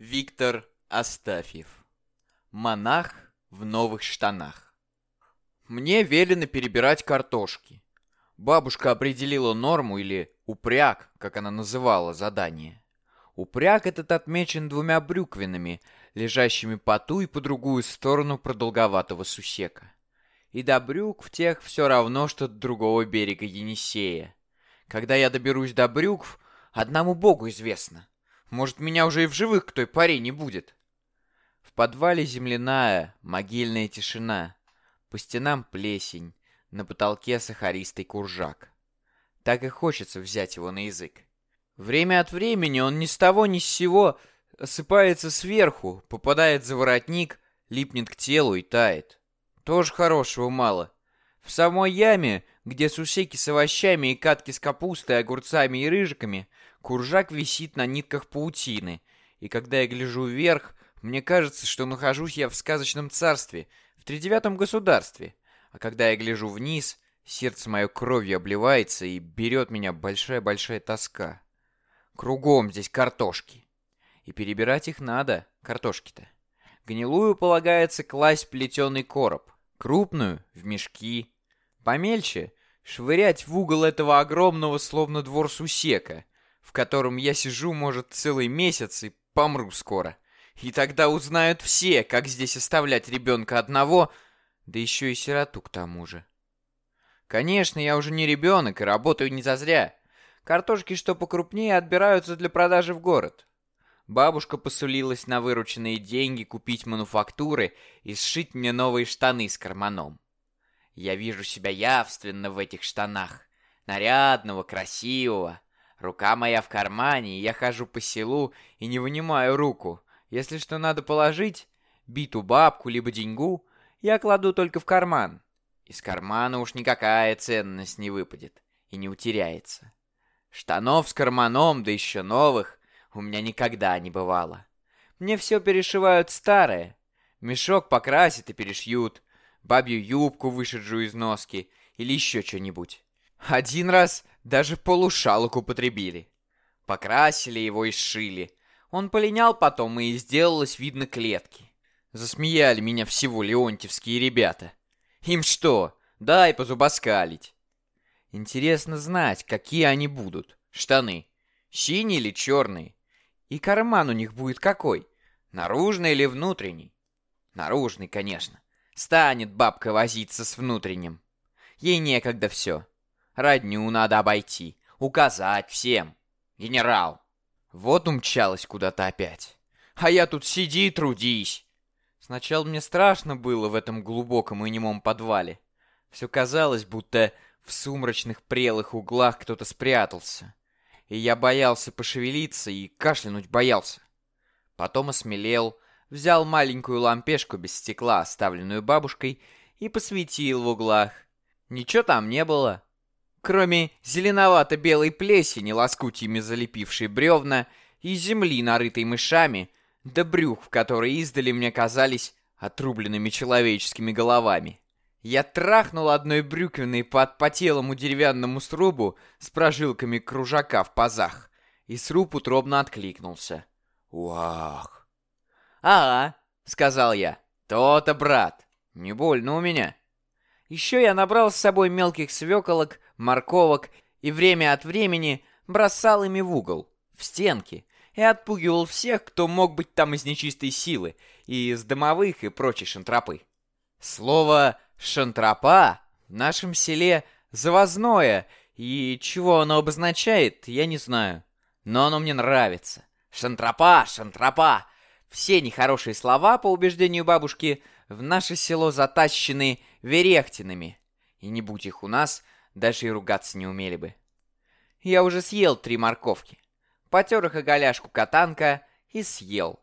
Виктор Астафьев. Монах в новых штанах. Мне велено перебирать картошки. Бабушка определила норму или упряг, как она называла задание. Упряг этот отмечен двумя брюквинами, лежащими по ту и по другую сторону продолговатого сусека. И до брюк в тех все равно, что до другого берега Енисея. Когда я доберусь до брюкв, одному богу известно. Может, меня уже и в живых к той паре не будет. В подвале земляная, могильная тишина. По стенам плесень, на потолке сахаристый куржак. Так и хочется взять его на язык. Время от времени он ни с того ни с сего осыпается сверху, попадает за воротник, липнет к телу и тает. Тоже хорошего мало. В самой яме, где сусеки с овощами и катки с капустой, огурцами и рыжиками, Куржак висит на нитках паутины, и когда я гляжу вверх, мне кажется, что нахожусь я в сказочном царстве, в тридевятом государстве. А когда я гляжу вниз, сердце мое кровью обливается и берет меня большая-большая тоска. Кругом здесь картошки. И перебирать их надо, картошки-то. Гнилую полагается класть плетеный короб, крупную — в мешки. Помельче — швырять в угол этого огромного, словно двор сусека, в котором я сижу, может, целый месяц и помру скоро. И тогда узнают все, как здесь оставлять ребенка одного, да еще и сироту к тому же. Конечно, я уже не ребенок и работаю не зазря. Картошки, что покрупнее, отбираются для продажи в город. Бабушка посулилась на вырученные деньги купить мануфактуры и сшить мне новые штаны с карманом. Я вижу себя явственно в этих штанах. Нарядного, красивого. Рука моя в кармане, и я хожу по селу и не вынимаю руку. Если что надо положить, биту бабку либо деньгу, я кладу только в карман. Из кармана уж никакая ценность не выпадет и не утеряется. Штанов с карманом, да еще новых, у меня никогда не бывало. Мне все перешивают старое. Мешок покрасят и перешьют, бабью юбку вышеджу из носки или еще что-нибудь. Один раз даже полушалок употребили. Покрасили его и сшили. Он полинял потом, и сделалось видно клетки. Засмеяли меня всего леонтьевские ребята. Им что, дай позубоскалить. Интересно знать, какие они будут. Штаны. Синие или черные? И карман у них будет какой? Наружный или внутренний? Наружный, конечно. Станет бабка возиться с внутренним. Ей некогда все. Родню надо обойти, указать всем. Генерал. Вот умчалась куда-то опять. А я тут сиди и трудись. Сначала мне страшно было в этом глубоком и немом подвале. Все казалось, будто в сумрачных прелых углах кто-то спрятался. И я боялся пошевелиться и кашлянуть боялся. Потом осмелел, взял маленькую лампешку без стекла, оставленную бабушкой, и посветил в углах. Ничего там не было. Кроме зеленовато-белой плесени, лоскутьями залепившей бревна, и земли, нарытой мышами, да брюх, в которые издали мне казались отрубленными человеческими головами. Я трахнул одной брюквиной по отпотелому деревянному срубу с прожилками кружака в пазах, и сруб утробно откликнулся. «Уах!» «Ага», — сказал я, — «то-то, брат, не больно у меня». Еще я набрал с собой мелких свеколок, морковок и время от времени бросал ими в угол, в стенки, и отпугивал всех, кто мог быть там из нечистой силы, и из домовых и прочей шантропы. Слово «шантропа» в нашем селе завозное, и чего оно обозначает, я не знаю. Но оно мне нравится. Шантропа, шантропа. Все нехорошие слова, по убеждению бабушки, в наше село затащены верехтинами. И не будь их у нас, даже и ругаться не умели бы. Я уже съел три морковки. Потер их о голяшку катанка и съел.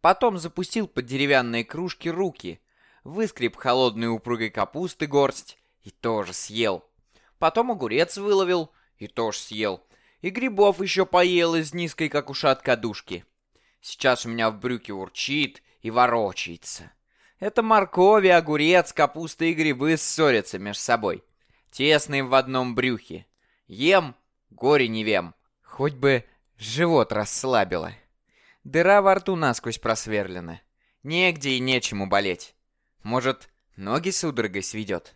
Потом запустил под деревянные кружки руки, выскреб холодной упругой капусты горсть и тоже съел. Потом огурец выловил и тоже съел. И грибов еще поел из низкой, как ушат кадушки. Сейчас у меня в брюке урчит и ворочается. Это моркови, огурец, капуста и грибы ссорятся между собой. Тесные в одном брюхе. Ем, горе не вем. Хоть бы живот расслабило. Дыра во рту насквозь просверлена. Негде и нечему болеть. Может, ноги судорогой сведет?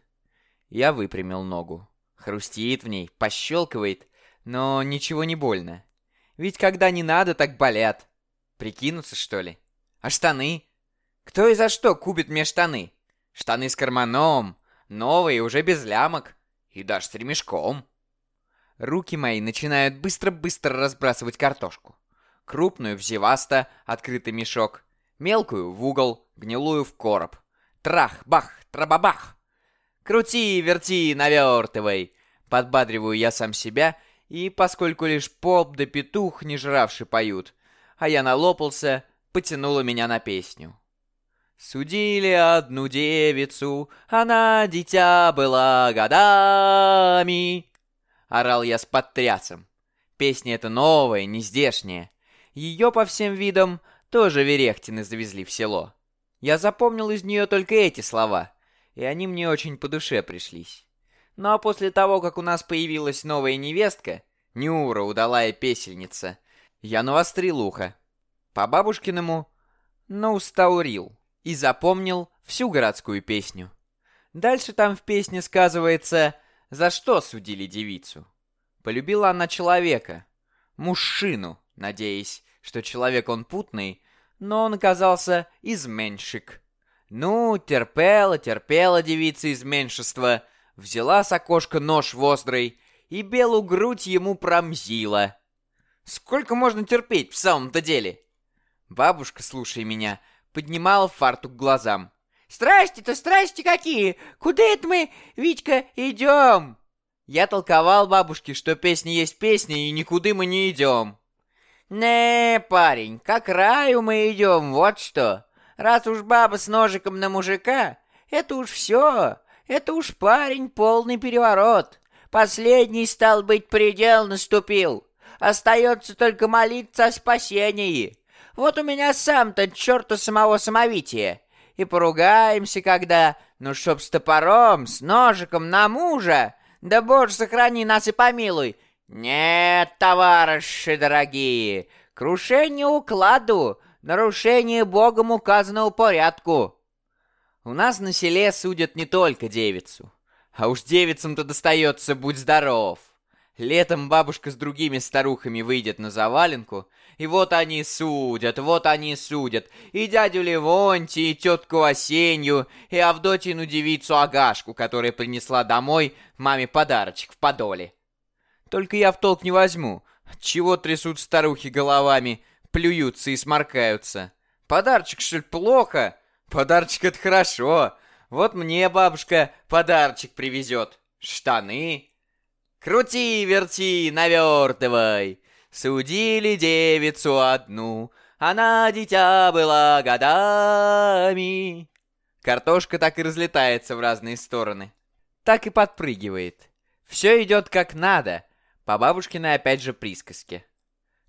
Я выпрямил ногу. Хрустит в ней, пощелкивает, но ничего не больно. Ведь когда не надо, так болят. Прикинуться, что ли? А штаны? Кто и за что купит мне штаны? Штаны с карманом, новые, уже без лямок. И даже с ремешком. Руки мои начинают быстро-быстро разбрасывать картошку. Крупную в зеваста, открытый мешок. Мелкую в угол, гнилую в короб. Трах, бах, трабабах. Крути, верти, навертывай. Подбадриваю я сам себя, и поскольку лишь поп да петух не жравший поют, а я налопался, потянуло меня на песню. Судили одну девицу, она дитя была годами. Орал я с подтрясом. Песня эта новая, не здешняя. Ее по всем видам тоже Верехтины завезли в село. Я запомнил из нее только эти слова, и они мне очень по душе пришлись. Ну а после того, как у нас появилась новая невестка, Нюра, удалая песельница, я навострил ухо. По бабушкиному наустаурил и запомнил всю городскую песню. Дальше там в песне сказывается, за что судили девицу. Полюбила она человека, мужчину, надеясь, что человек он путный, но он оказался изменщик. Ну, терпела, терпела девица из меньшества, взяла с окошка нож вострый и белую грудь ему промзила. Сколько можно терпеть в самом-то деле? Бабушка, слушай меня, поднимала фартук глазам. «Страсти-то, страсти какие! Куда это мы, Витька, идем?» Я толковал бабушке, что песня есть песня, и никуда мы не идем. «Не, парень, как раю мы идем, вот что. Раз уж баба с ножиком на мужика, это уж все. Это уж парень полный переворот. Последний, стал быть, предел наступил. Остается только молиться о спасении. Вот у меня сам-то черта самого самовития. И поругаемся когда, ну чтоб с топором, с ножиком на мужа. Да боже, сохрани нас и помилуй. Нет, товарищи дорогие, крушение укладу, нарушение Богом указанного порядку. У нас на селе судят не только девицу. А уж девицам-то достается, будь здоров. Летом бабушка с другими старухами выйдет на заваленку, и вот они судят, вот они судят, и дядю Левонти, и тетку Осенью, и Авдотину девицу Агашку, которая принесла домой маме подарочек в подоле. Только я в толк не возьму, чего трясут старухи головами, плюются и сморкаются. Подарочек, что ли, плохо? Подарочек это хорошо. Вот мне бабушка подарочек привезет. Штаны, Крути, верти, навертывай. Судили девицу одну, она дитя была годами. Картошка так и разлетается в разные стороны. Так и подпрыгивает. Все идет как надо, по бабушкиной опять же присказке.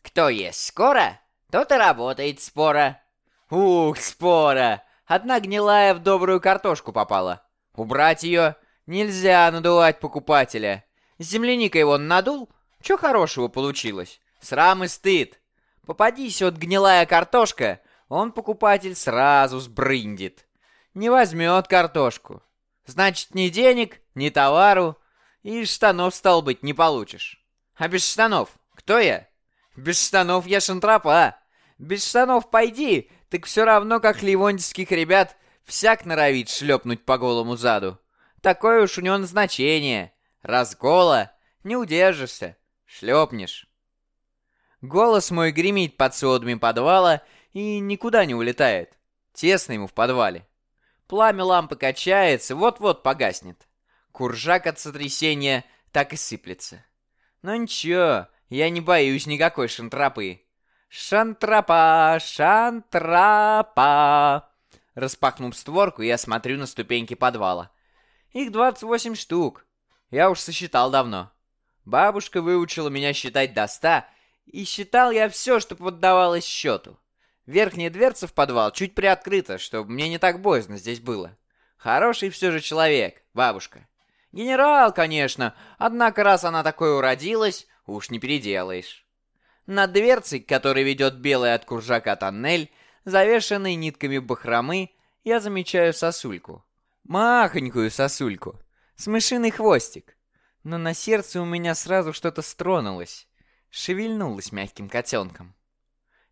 Кто есть скоро, тот и работает спора. Ух, спора! Одна гнилая в добрую картошку попала. Убрать ее нельзя надувать покупателя. Земляника его надул? Чё хорошего получилось? Срам и стыд. Попадись вот гнилая картошка, он покупатель сразу сбрындит. Не возьмет картошку. Значит, ни денег, ни товару, и штанов, стал быть, не получишь. А без штанов кто я? Без штанов я шантропа. Без штанов пойди, так все равно, как ливонтийских ребят, всяк норовит шлепнуть по голому заду. Такое уж у него назначение. Разгола не удержишься, шлепнешь. Голос мой гремит под сводами подвала и никуда не улетает. Тесно ему в подвале. Пламя лампы качается, вот-вот погаснет. Куржак от сотрясения так и сыплется. Но ничего, я не боюсь никакой шантропы. Шантропа, шантропа. Распахнув створку, я смотрю на ступеньки подвала. Их 28 штук. Я уж сосчитал давно. Бабушка выучила меня считать до ста, и считал я все, что поддавалось счету. Верхняя дверца в подвал чуть приоткрыта, чтобы мне не так боязно здесь было. Хороший все же человек, бабушка. Генерал, конечно, однако раз она такой уродилась, уж не переделаешь. Над дверцей, который ведет белый от куржака тоннель, завешенный нитками бахромы, я замечаю сосульку. Махонькую сосульку. С мышиный хвостик. Но на сердце у меня сразу что-то стронулось. Шевельнулось мягким котенком.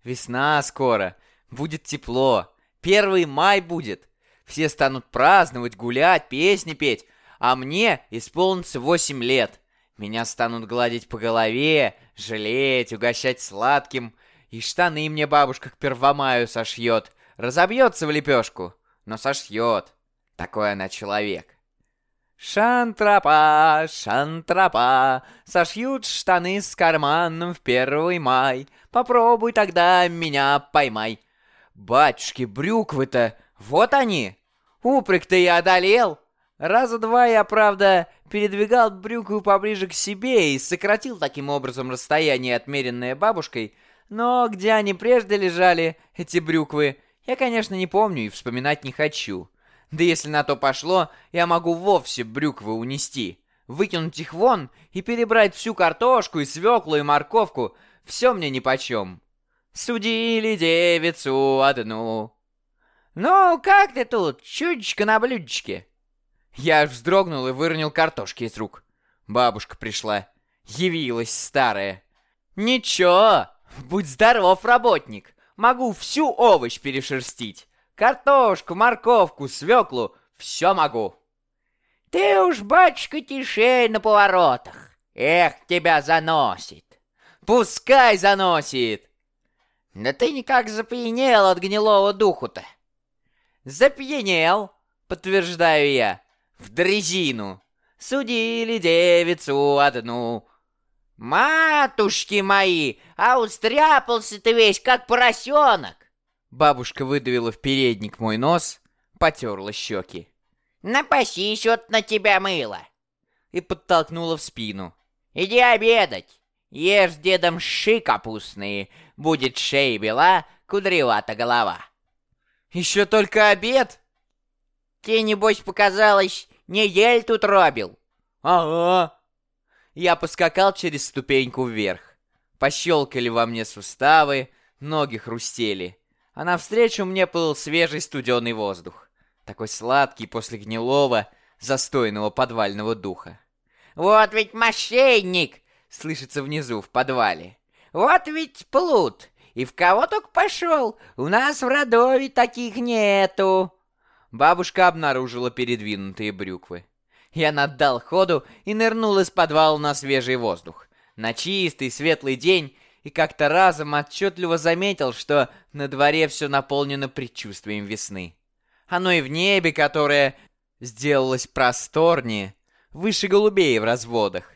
Весна скоро. Будет тепло. Первый май будет. Все станут праздновать, гулять, песни петь. А мне исполнится восемь лет. Меня станут гладить по голове, жалеть, угощать сладким. И штаны мне бабушка к первомаю сошьет. Разобьется в лепешку, но сошьет. Такой она человек. Шантропа, шантропа, сошьют штаны с карманом в первый май. Попробуй тогда меня поймай. Батюшки, брюквы-то, вот они. Упрек-то я одолел. Раза два я, правда, передвигал брюкву поближе к себе и сократил таким образом расстояние, отмеренное бабушкой. Но где они прежде лежали, эти брюквы, я, конечно, не помню и вспоминать не хочу. Да если на то пошло, я могу вовсе брюквы унести, выкинуть их вон и перебрать всю картошку и свеклу и морковку. Все мне нипочем. Судили девицу одну. «Ну, как ты тут, чудечко на блюдечке?» Я аж вздрогнул и выронил картошки из рук. Бабушка пришла. Явилась старая. «Ничего, будь здоров, работник. Могу всю овощ перешерстить. Картошку, морковку, свеклу — все могу. Ты уж, батюшка, тишей на поворотах. Эх, тебя заносит. Пускай заносит. Да ты никак запьянел от гнилого духу-то. Запьянел, подтверждаю я, в дрезину. Судили девицу одну. Матушки мои, а устряпался ты весь, как поросенок. Бабушка выдавила в передник мой нос, потерла щеки. «Напасись вот на тебя мыло!» И подтолкнула в спину. «Иди обедать! Ешь дедом ши капустные, будет шея бела, кудревата голова!» «Еще только обед?» «Тебе, небось, показалось, недель тут робил?» «Ага!» Я поскакал через ступеньку вверх. Пощелкали во мне суставы, ноги хрустели а навстречу мне плыл свежий студеный воздух. Такой сладкий после гнилого, застойного подвального духа. «Вот ведь мошенник!» — слышится внизу, в подвале. «Вот ведь плут! И в кого только пошел! У нас в Родове таких нету!» Бабушка обнаружила передвинутые брюквы. Я наддал ходу и нырнул из подвала на свежий воздух. На чистый светлый день и как-то разом отчетливо заметил, что на дворе все наполнено предчувствием весны. Оно и в небе, которое сделалось просторнее, выше голубей в разводах.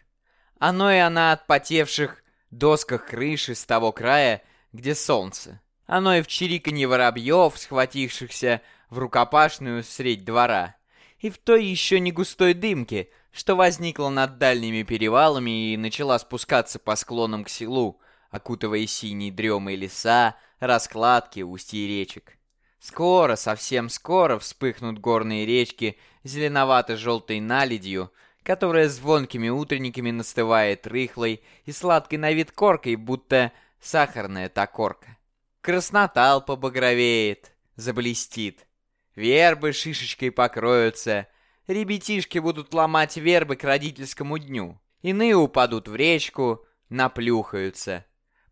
Оно и на отпотевших досках крыши с того края, где солнце. Оно и в чириканье воробьев, схватившихся в рукопашную средь двора. И в той еще не густой дымке, что возникла над дальними перевалами и начала спускаться по склонам к селу, окутывая синие дремы леса, раскладки, устья речек. Скоро, совсем скоро вспыхнут горные речки зеленовато-желтой наледью, которая звонкими утренниками настывает рыхлой и сладкой на вид коркой, будто сахарная та корка. Краснотал побагровеет, заблестит. Вербы шишечкой покроются, ребятишки будут ломать вербы к родительскому дню. Иные упадут в речку, наплюхаются.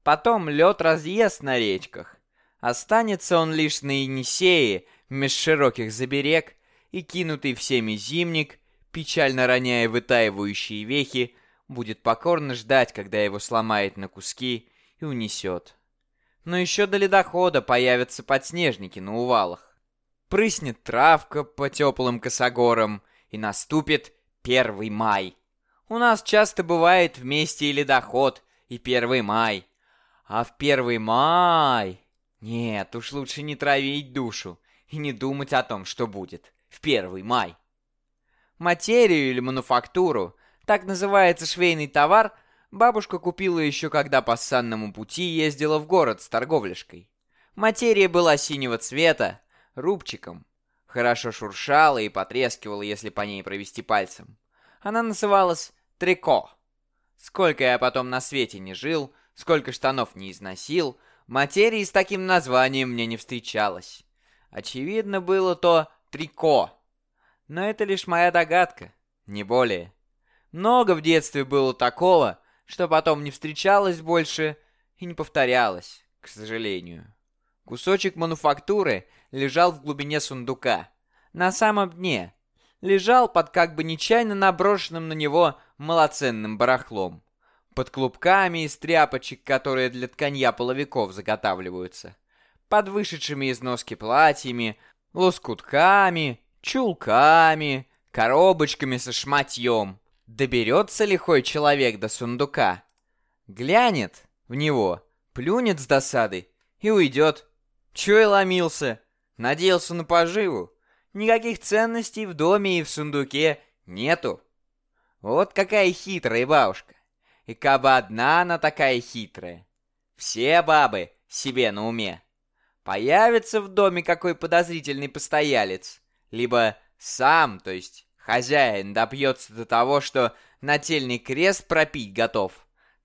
Потом лед разъест на речках. Останется он лишь на Енисее, меж широких заберег, и кинутый всеми зимник, печально роняя вытаивающие вехи, будет покорно ждать, когда его сломает на куски и унесет. Но еще до ледохода появятся подснежники на увалах. Прыснет травка по теплым косогорам, и наступит первый май. У нас часто бывает вместе и ледоход, и первый май. А в первый май... Нет, уж лучше не травить душу и не думать о том, что будет в первый май. Материю или мануфактуру, так называется швейный товар, бабушка купила еще когда по санному пути ездила в город с торговляшкой. Материя была синего цвета, рубчиком. Хорошо шуршала и потрескивала, если по ней провести пальцем. Она называлась трико. Сколько я потом на свете не жил, сколько штанов не износил, материи с таким названием мне не встречалось. Очевидно было то трико. Но это лишь моя догадка, не более. Много в детстве было такого, что потом не встречалось больше и не повторялось, к сожалению. Кусочек мануфактуры лежал в глубине сундука, на самом дне. Лежал под как бы нечаянно наброшенным на него малоценным барахлом. Под клубками из тряпочек, которые для тканья половиков заготавливаются. Под вышедшими из носки платьями, лоскутками, чулками, коробочками со шматьем. Доберется лихой человек до сундука. Глянет в него, плюнет с досады и уйдет. Чё и ломился? Надеялся на поживу. Никаких ценностей в доме и в сундуке нету. Вот какая хитрая бабушка. И каба одна она такая хитрая. Все бабы себе на уме. Появится в доме какой подозрительный постоялец. Либо сам, то есть Хозяин добьется до того, что нательный крест пропить готов.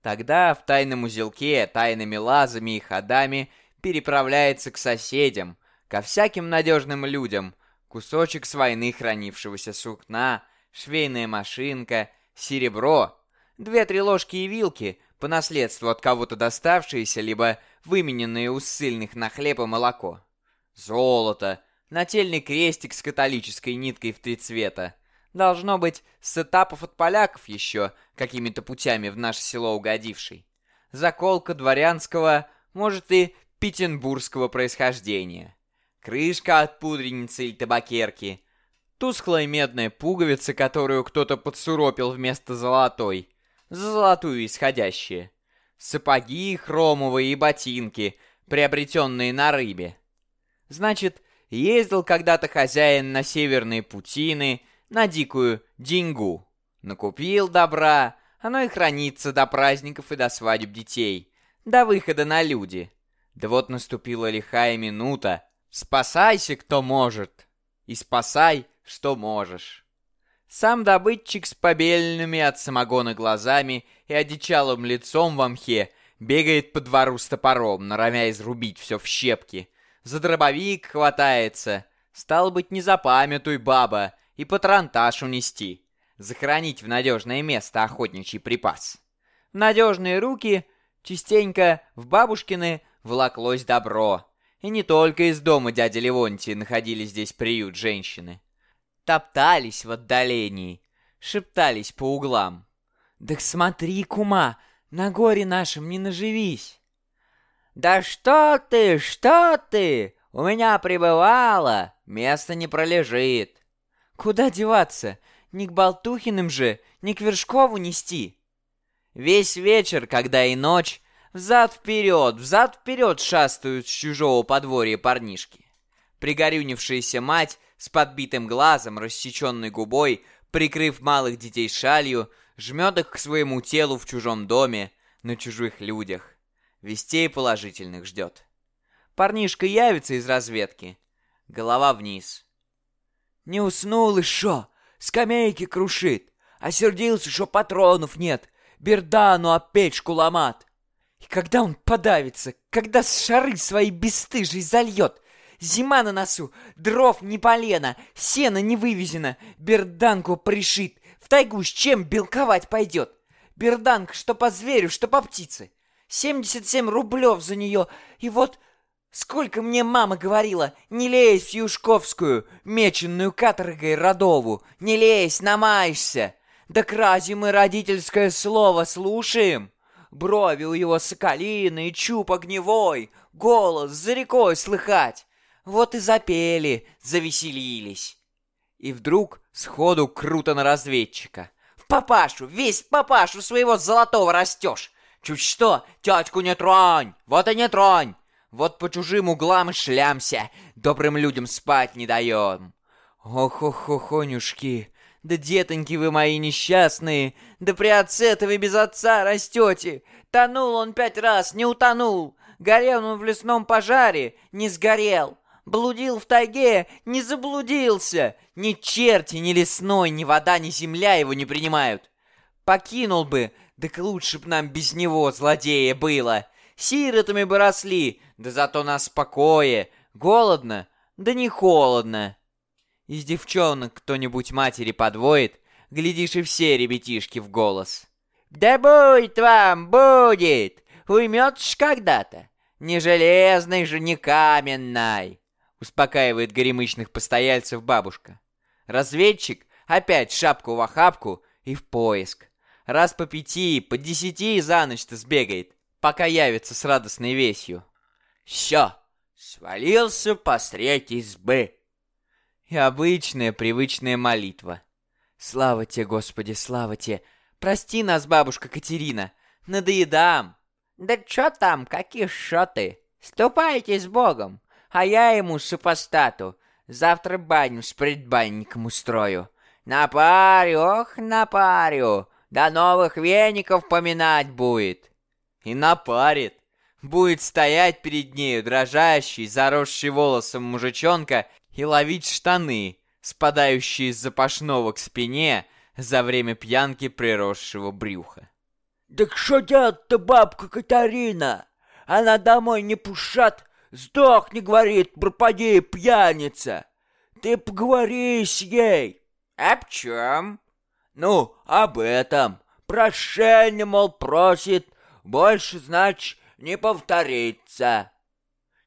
Тогда в тайном узелке, тайными лазами и ходами переправляется к соседям, ко всяким надежным людям, кусочек с войны хранившегося сукна, швейная машинка, серебро, две-три ложки и вилки, по наследству от кого-то доставшиеся, либо вымененные у ссыльных на хлеб и молоко. Золото, нательный крестик с католической ниткой в три цвета, Должно быть, с этапов от поляков еще, какими-то путями в наше село угодивший. Заколка дворянского, может и петербургского происхождения. Крышка от пудреницы или табакерки. Тусклая медная пуговица, которую кто-то подсуропил вместо золотой. Золотую исходящие. Сапоги хромовые и ботинки, приобретенные на рыбе. Значит, ездил когда-то хозяин на северные путины, на дикую деньгу. Накупил добра, оно и хранится до праздников и до свадеб детей, до выхода на люди. Да вот наступила лихая минута. Спасайся, кто может, и спасай, что можешь. Сам добытчик с побельными от самогона глазами и одичалым лицом в мхе бегает по двору с топором, норовя изрубить все в щепки. За дробовик хватается. Стал быть, не запамятуй, баба, и патронтаж унести, захоронить в надежное место охотничий припас. В надежные руки частенько в бабушкины волоклось добро, и не только из дома дяди Левонтия находили здесь приют женщины. Топтались в отдалении, шептались по углам. «Да смотри, кума, на горе нашем не наживись!» «Да что ты, что ты! У меня прибывало, место не пролежит!» Куда деваться? Не к Болтухиным же, не к Вершкову нести. Весь вечер, когда и ночь, взад-вперед, взад-вперед шастают с чужого подворья парнишки. Пригорюнившаяся мать с подбитым глазом, рассеченной губой, прикрыв малых детей шалью, жмет их к своему телу в чужом доме, на чужих людях. Вестей положительных ждет. Парнишка явится из разведки. Голова вниз. Не уснул и шо? Скамейки крушит. Осердился, что патронов нет. Бердану об печку ломат. И когда он подавится, когда с шары свои бесстыжие зальет, Зима на носу, дров не полено, сено не вывезено, берданку пришит, в тайгу с чем белковать пойдет. Берданка что по зверю, что по птице. 77 рублев за нее, и вот Сколько мне мама говорила, не лезь в Юшковскую, меченную каторгой родову, не лезь, намаешься. Да к разве мы родительское слово слушаем? Брови у его соколиные, чуб огневой, голос за рекой слыхать. Вот и запели, завеселились. И вдруг сходу круто на разведчика. В папашу, весь папашу своего золотого растешь. Чуть что, тетку не тронь, вот и не тронь. Вот по чужим углам шлямся, добрым людям спать не даем. Ох-ох-охонюшки, да детоньки вы мои несчастные, да при отце-то вы без отца растете. Тонул он пять раз, не утонул. Горел он в лесном пожаре, не сгорел. Блудил в тайге, не заблудился. Ни черти, ни лесной, ни вода, ни земля его не принимают. Покинул бы, Так лучше б нам без него, злодея, было. Сиротами бы росли, да зато нас покое. Голодно, да не холодно. Из девчонок кто-нибудь матери подвоит, глядишь и все ребятишки в голос. «Да будет вам, будет! Уйметешь когда-то! Не железной же, не каменной!» Успокаивает горемычных постояльцев бабушка. Разведчик опять шапку в охапку и в поиск. Раз по пяти, по десяти за ночь-то сбегает, пока явится с радостной вестью. Все, свалился посредь избы. И обычная привычная молитва. Слава тебе, Господи, слава тебе. Прости нас, бабушка Катерина, надоедам. Да чё там, какие шоты? Ступайте с Богом, а я ему супостату. Завтра баню с предбанником устрою. Напарю, ох, напарю. До новых веников поминать будет. И напарит. Будет стоять перед нею дрожащий, заросший волосом мужичонка и ловить штаны, спадающие из запашного к спине за время пьянки приросшего брюха. «Так что делать-то, бабка Катарина? Она домой не пушат, сдохни, говорит, пропади, пьяница. Ты поговори с ей». «Об чем?» Ну, об этом. Прощение, мол, просит. Больше, значит, не повторится.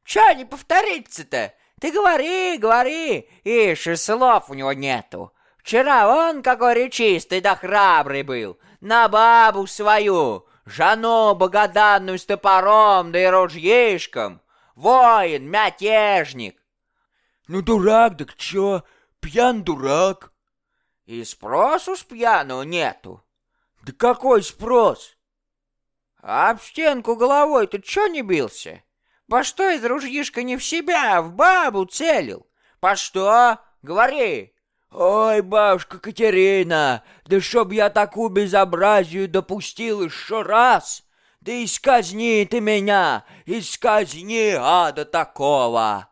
Чё не повторится-то? Ты говори, говори. Ишь, и слов у него нету. Вчера он какой речистый да храбрый был. На бабу свою, жену богоданную с топором да и ружьишком. Воин, мятежник. Ну, дурак, так чё? Пьян дурак. И спросу с пьяного нету. Да какой спрос? А об стенку головой ты чё не бился? По что из ружьишка не в себя, а в бабу целил? По что? Говори. Ой, бабушка Катерина, да чтоб я такую безобразию допустил еще раз. Да исказни ты меня, исказни ада такого.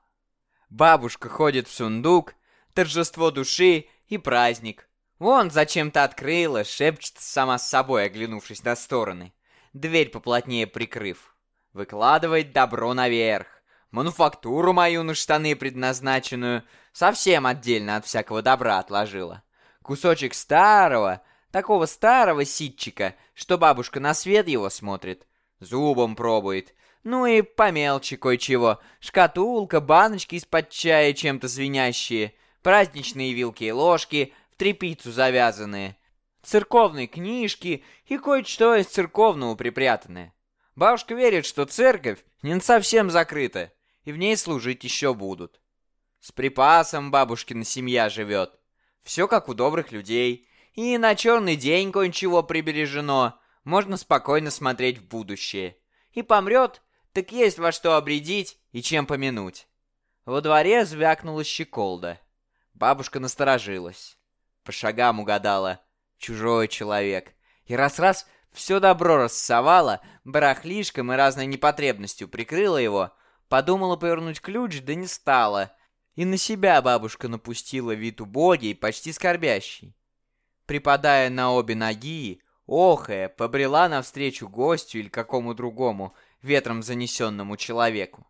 Бабушка ходит в сундук, торжество души и праздник. Вон зачем-то открыла, шепчет сама с собой, оглянувшись на стороны. Дверь поплотнее прикрыв. Выкладывает добро наверх. Мануфактуру мою на штаны предназначенную совсем отдельно от всякого добра отложила. Кусочек старого, такого старого ситчика, что бабушка на свет его смотрит, зубом пробует. Ну и по кое-чего. Шкатулка, баночки из-под чая чем-то звенящие, праздничные вилки и ложки, в тряпицу завязанные, церковные книжки и кое-что из церковного припрятанное. Бабушка верит, что церковь не совсем закрыта, и в ней служить еще будут. С припасом бабушкина семья живет. Все как у добрых людей. И на черный день кое-чего прибережено. Можно спокойно смотреть в будущее. И помрет, так есть во что обредить и чем помянуть. Во дворе звякнула щеколда. Бабушка насторожилась. По шагам угадала. Чужой человек. И раз-раз все добро рассовала, барахлишком и разной непотребностью прикрыла его, подумала повернуть ключ, да не стала. И на себя бабушка напустила вид убогий, почти скорбящий. Припадая на обе ноги, охая, побрела навстречу гостю или какому другому, ветром занесенному человеку.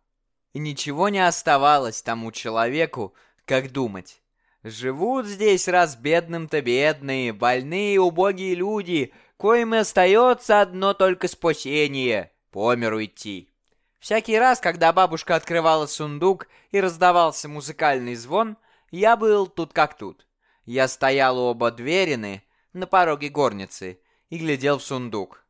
И ничего не оставалось тому человеку, как думать. Живут здесь раз бедным-то бедные, больные убогие люди, коим и остается одно только спасение — по миру идти. Всякий раз, когда бабушка открывала сундук и раздавался музыкальный звон, я был тут как тут. Я стоял у оба дверины на пороге горницы и глядел в сундук.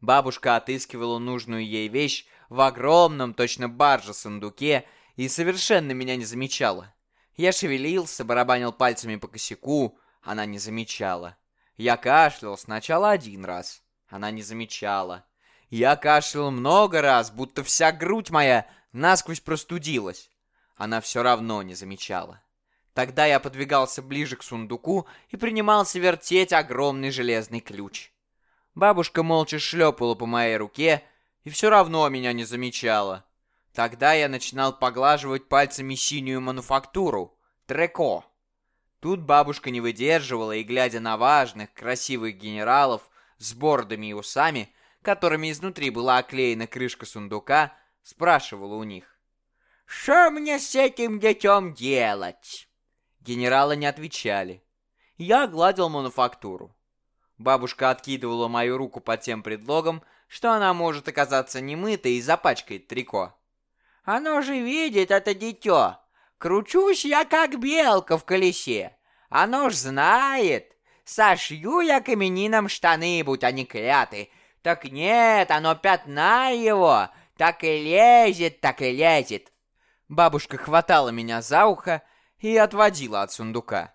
Бабушка отыскивала нужную ей вещь в огромном, точно барже сундуке и совершенно меня не замечала. Я шевелился, барабанил пальцами по косяку, она не замечала. Я кашлял сначала один раз, она не замечала. Я кашлял много раз, будто вся грудь моя насквозь простудилась. Она все равно не замечала. Тогда я подвигался ближе к сундуку и принимался вертеть огромный железный ключ. Бабушка молча шлепала по моей руке и все равно меня не замечала. Тогда я начинал поглаживать пальцами синюю мануфактуру, треко. Тут бабушка не выдерживала и, глядя на важных, красивых генералов, с бордами и усами, которыми изнутри была оклеена крышка сундука, спрашивала у них. «Что мне с этим детем делать?» Генералы не отвечали. Я гладил мануфактуру. Бабушка откидывала мою руку под тем предлогом, что она может оказаться немытой и запачкает трико. «Оно же видит это дитё! Кручусь я, как белка в колесе! Оно ж знает! Сошью я к именинам штаны, будь они кляты! Так нет, оно пятна его! Так и лезет, так и лезет!» Бабушка хватала меня за ухо и отводила от сундука.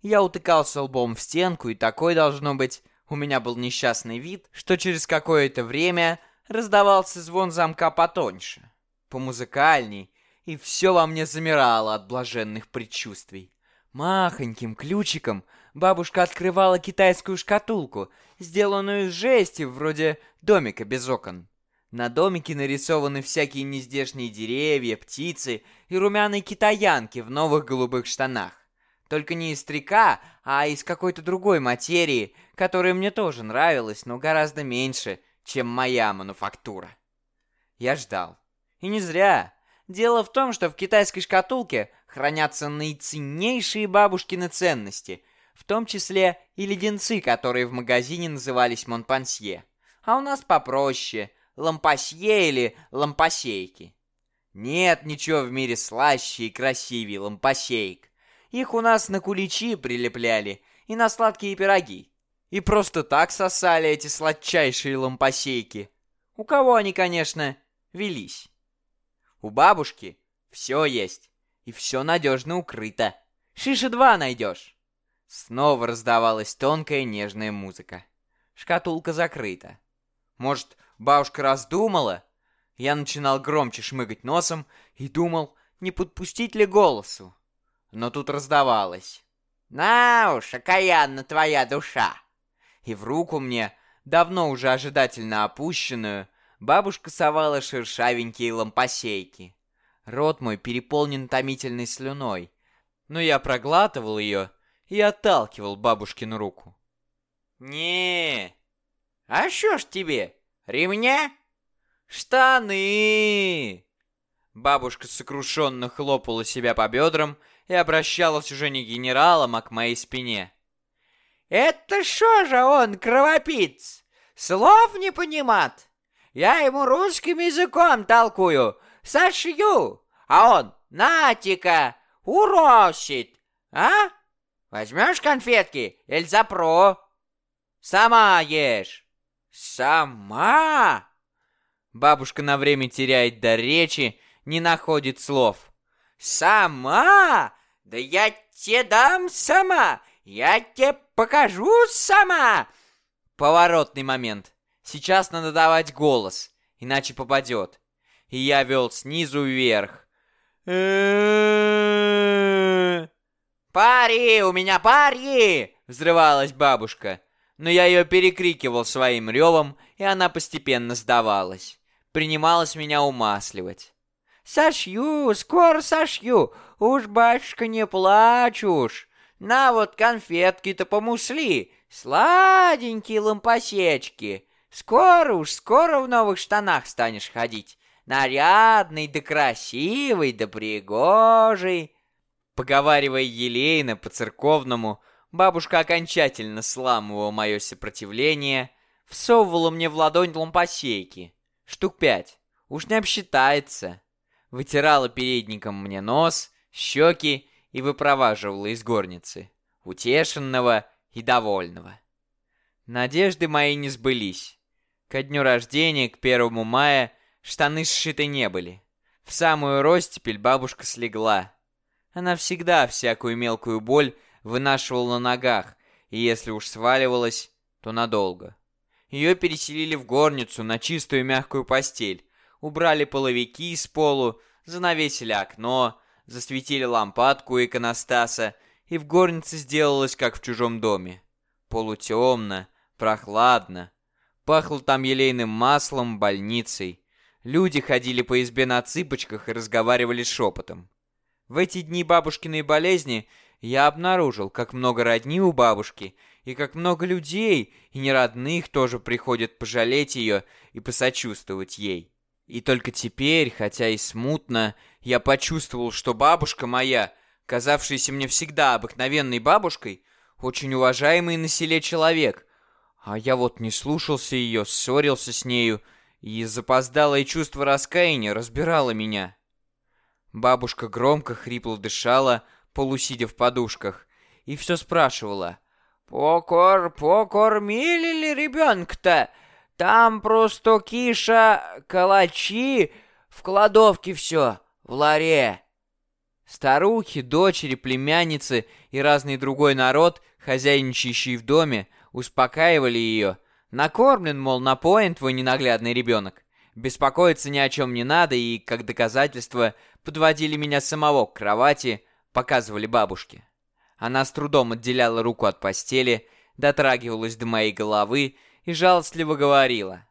Я утыкался лбом в стенку, и такой, должно быть, у меня был несчастный вид, что через какое-то время раздавался звон замка потоньше, помузыкальней, и все во мне замирало от блаженных предчувствий. Махоньким ключиком бабушка открывала китайскую шкатулку, сделанную из жести, вроде домика без окон. На домике нарисованы всякие нездешние деревья, птицы и румяные китаянки в новых голубых штанах. Только не из трека, а из какой-то другой материи, которая мне тоже нравилась, но гораздо меньше, чем моя мануфактура. Я ждал. И не зря. Дело в том, что в китайской шкатулке хранятся наиценнейшие бабушкины ценности, в том числе и леденцы, которые в магазине назывались Монпансье. А у нас попроще – лампасье или лампасейки. Нет ничего в мире слаще и красивее лампасейк. Их у нас на куличи прилепляли и на сладкие пироги. И просто так сосали эти сладчайшие лампосейки. У кого они, конечно, велись. У бабушки все есть, и все надежно укрыто. Шиши два найдешь. Снова раздавалась тонкая нежная музыка. Шкатулка закрыта. Может, бабушка раздумала? Я начинал громче шмыгать носом и думал, не подпустить ли голосу но тут раздавалось. «На уж, окаянна твоя душа!» И в руку мне, давно уже ожидательно опущенную, бабушка совала шершавенькие лампосейки. Рот мой переполнен томительной слюной, но я проглатывал ее и отталкивал бабушкину руку. не А что ж тебе, ремня?» «Штаны!» Бабушка сокрушенно хлопала себя по бедрам и обращалась уже не к генералам, а к моей спине. «Это что же он, кровопиц? Слов не понимат? Я ему русским языком толкую, сошью, а он, натика, уросит, а? Возьмешь конфетки, или запро? Сама ешь. Сама?» Бабушка на время теряет дар речи, не находит слов. «Сама? Да я тебе дам сама! Я тебе покажу сама!» Поворотный момент. Сейчас надо давать голос, иначе попадет. И я вел снизу вверх. «Пари! У меня пари!» — взрывалась бабушка. Но я ее перекрикивал своим ревом, и она постепенно сдавалась. Принималась меня умасливать. Сошью, скоро сошью. Уж, батюшка, не плачь уж. На вот конфетки-то помусли, сладенькие лампосечки. Скоро уж, скоро в новых штанах станешь ходить. Нарядный да красивый да пригожий. Поговаривая елейно по-церковному, бабушка окончательно сламывала мое сопротивление, всовывала мне в ладонь лампосейки. Штук пять. Уж не обсчитается вытирала передником мне нос, щеки и выпроваживала из горницы, утешенного и довольного. Надежды мои не сбылись. Ко дню рождения, к первому мая, штаны сшиты не были. В самую ростепель бабушка слегла. Она всегда всякую мелкую боль вынашивала на ногах, и если уж сваливалась, то надолго. Ее переселили в горницу на чистую мягкую постель, убрали половики с полу, занавесили окно, засветили лампадку иконостаса, и в горнице сделалось, как в чужом доме. Полутемно, прохладно. Пахло там елейным маслом, больницей. Люди ходили по избе на цыпочках и разговаривали шепотом. В эти дни бабушкиной болезни я обнаружил, как много родни у бабушки, и как много людей, и неродных тоже приходят пожалеть ее и посочувствовать ей. И только теперь, хотя и смутно, я почувствовал, что бабушка моя, казавшаяся мне всегда обыкновенной бабушкой, очень уважаемый на селе человек, а я вот не слушался ее, ссорился с нею, и запоздалое чувство раскаяния разбирало меня. Бабушка громко, хрипло дышала, полусидя в подушках, и все спрашивала. «Покор... покормили ли ребенка-то? Там просто киша, калачи, в кладовке все, в ларе». Старухи, дочери, племянницы и разный другой народ, хозяйничающий в доме, успокаивали ее. Накормлен, мол, напоен твой ненаглядный ребенок. Беспокоиться ни о чем не надо, и, как доказательство, подводили меня самого к кровати, показывали бабушке. Она с трудом отделяла руку от постели, дотрагивалась до моей головы и жалостливо говорила.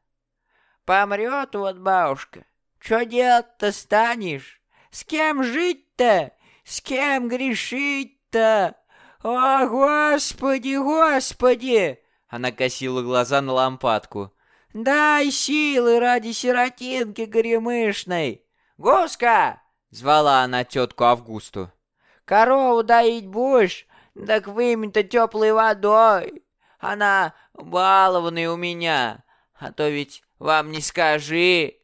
«Помрет вот бабушка. Что делать-то станешь? С кем жить-то? С кем грешить-то? О, Господи, Господи!» Она косила глаза на лампадку. «Дай силы ради сиротинки горемышной! Гуска!» — звала она тетку Августу. Корову доить будешь? Так выми-то теплой водой. Она балованная у меня, а то ведь вам не скажи.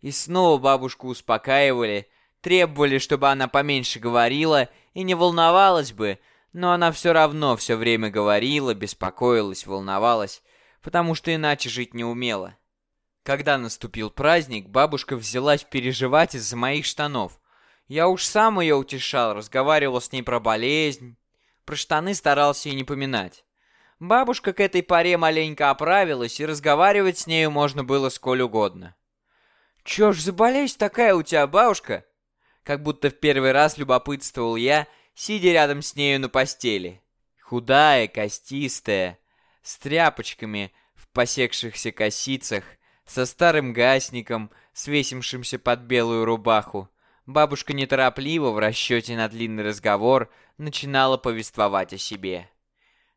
И снова бабушку успокаивали, требовали, чтобы она поменьше говорила и не волновалась бы, но она все равно все время говорила, беспокоилась, волновалась, потому что иначе жить не умела. Когда наступил праздник, бабушка взялась переживать из-за моих штанов, я уж сам ее утешал, разговаривал с ней про болезнь. Про штаны старался и не поминать. Бабушка к этой поре маленько оправилась, и разговаривать с нею можно было сколь угодно. «Чё ж за болезнь такая у тебя, бабушка?» Как будто в первый раз любопытствовал я, сидя рядом с нею на постели. Худая, костистая, с тряпочками в посекшихся косицах, со старым гасником, свесившимся под белую рубаху, Бабушка неторопливо, в расчете на длинный разговор, начинала повествовать о себе.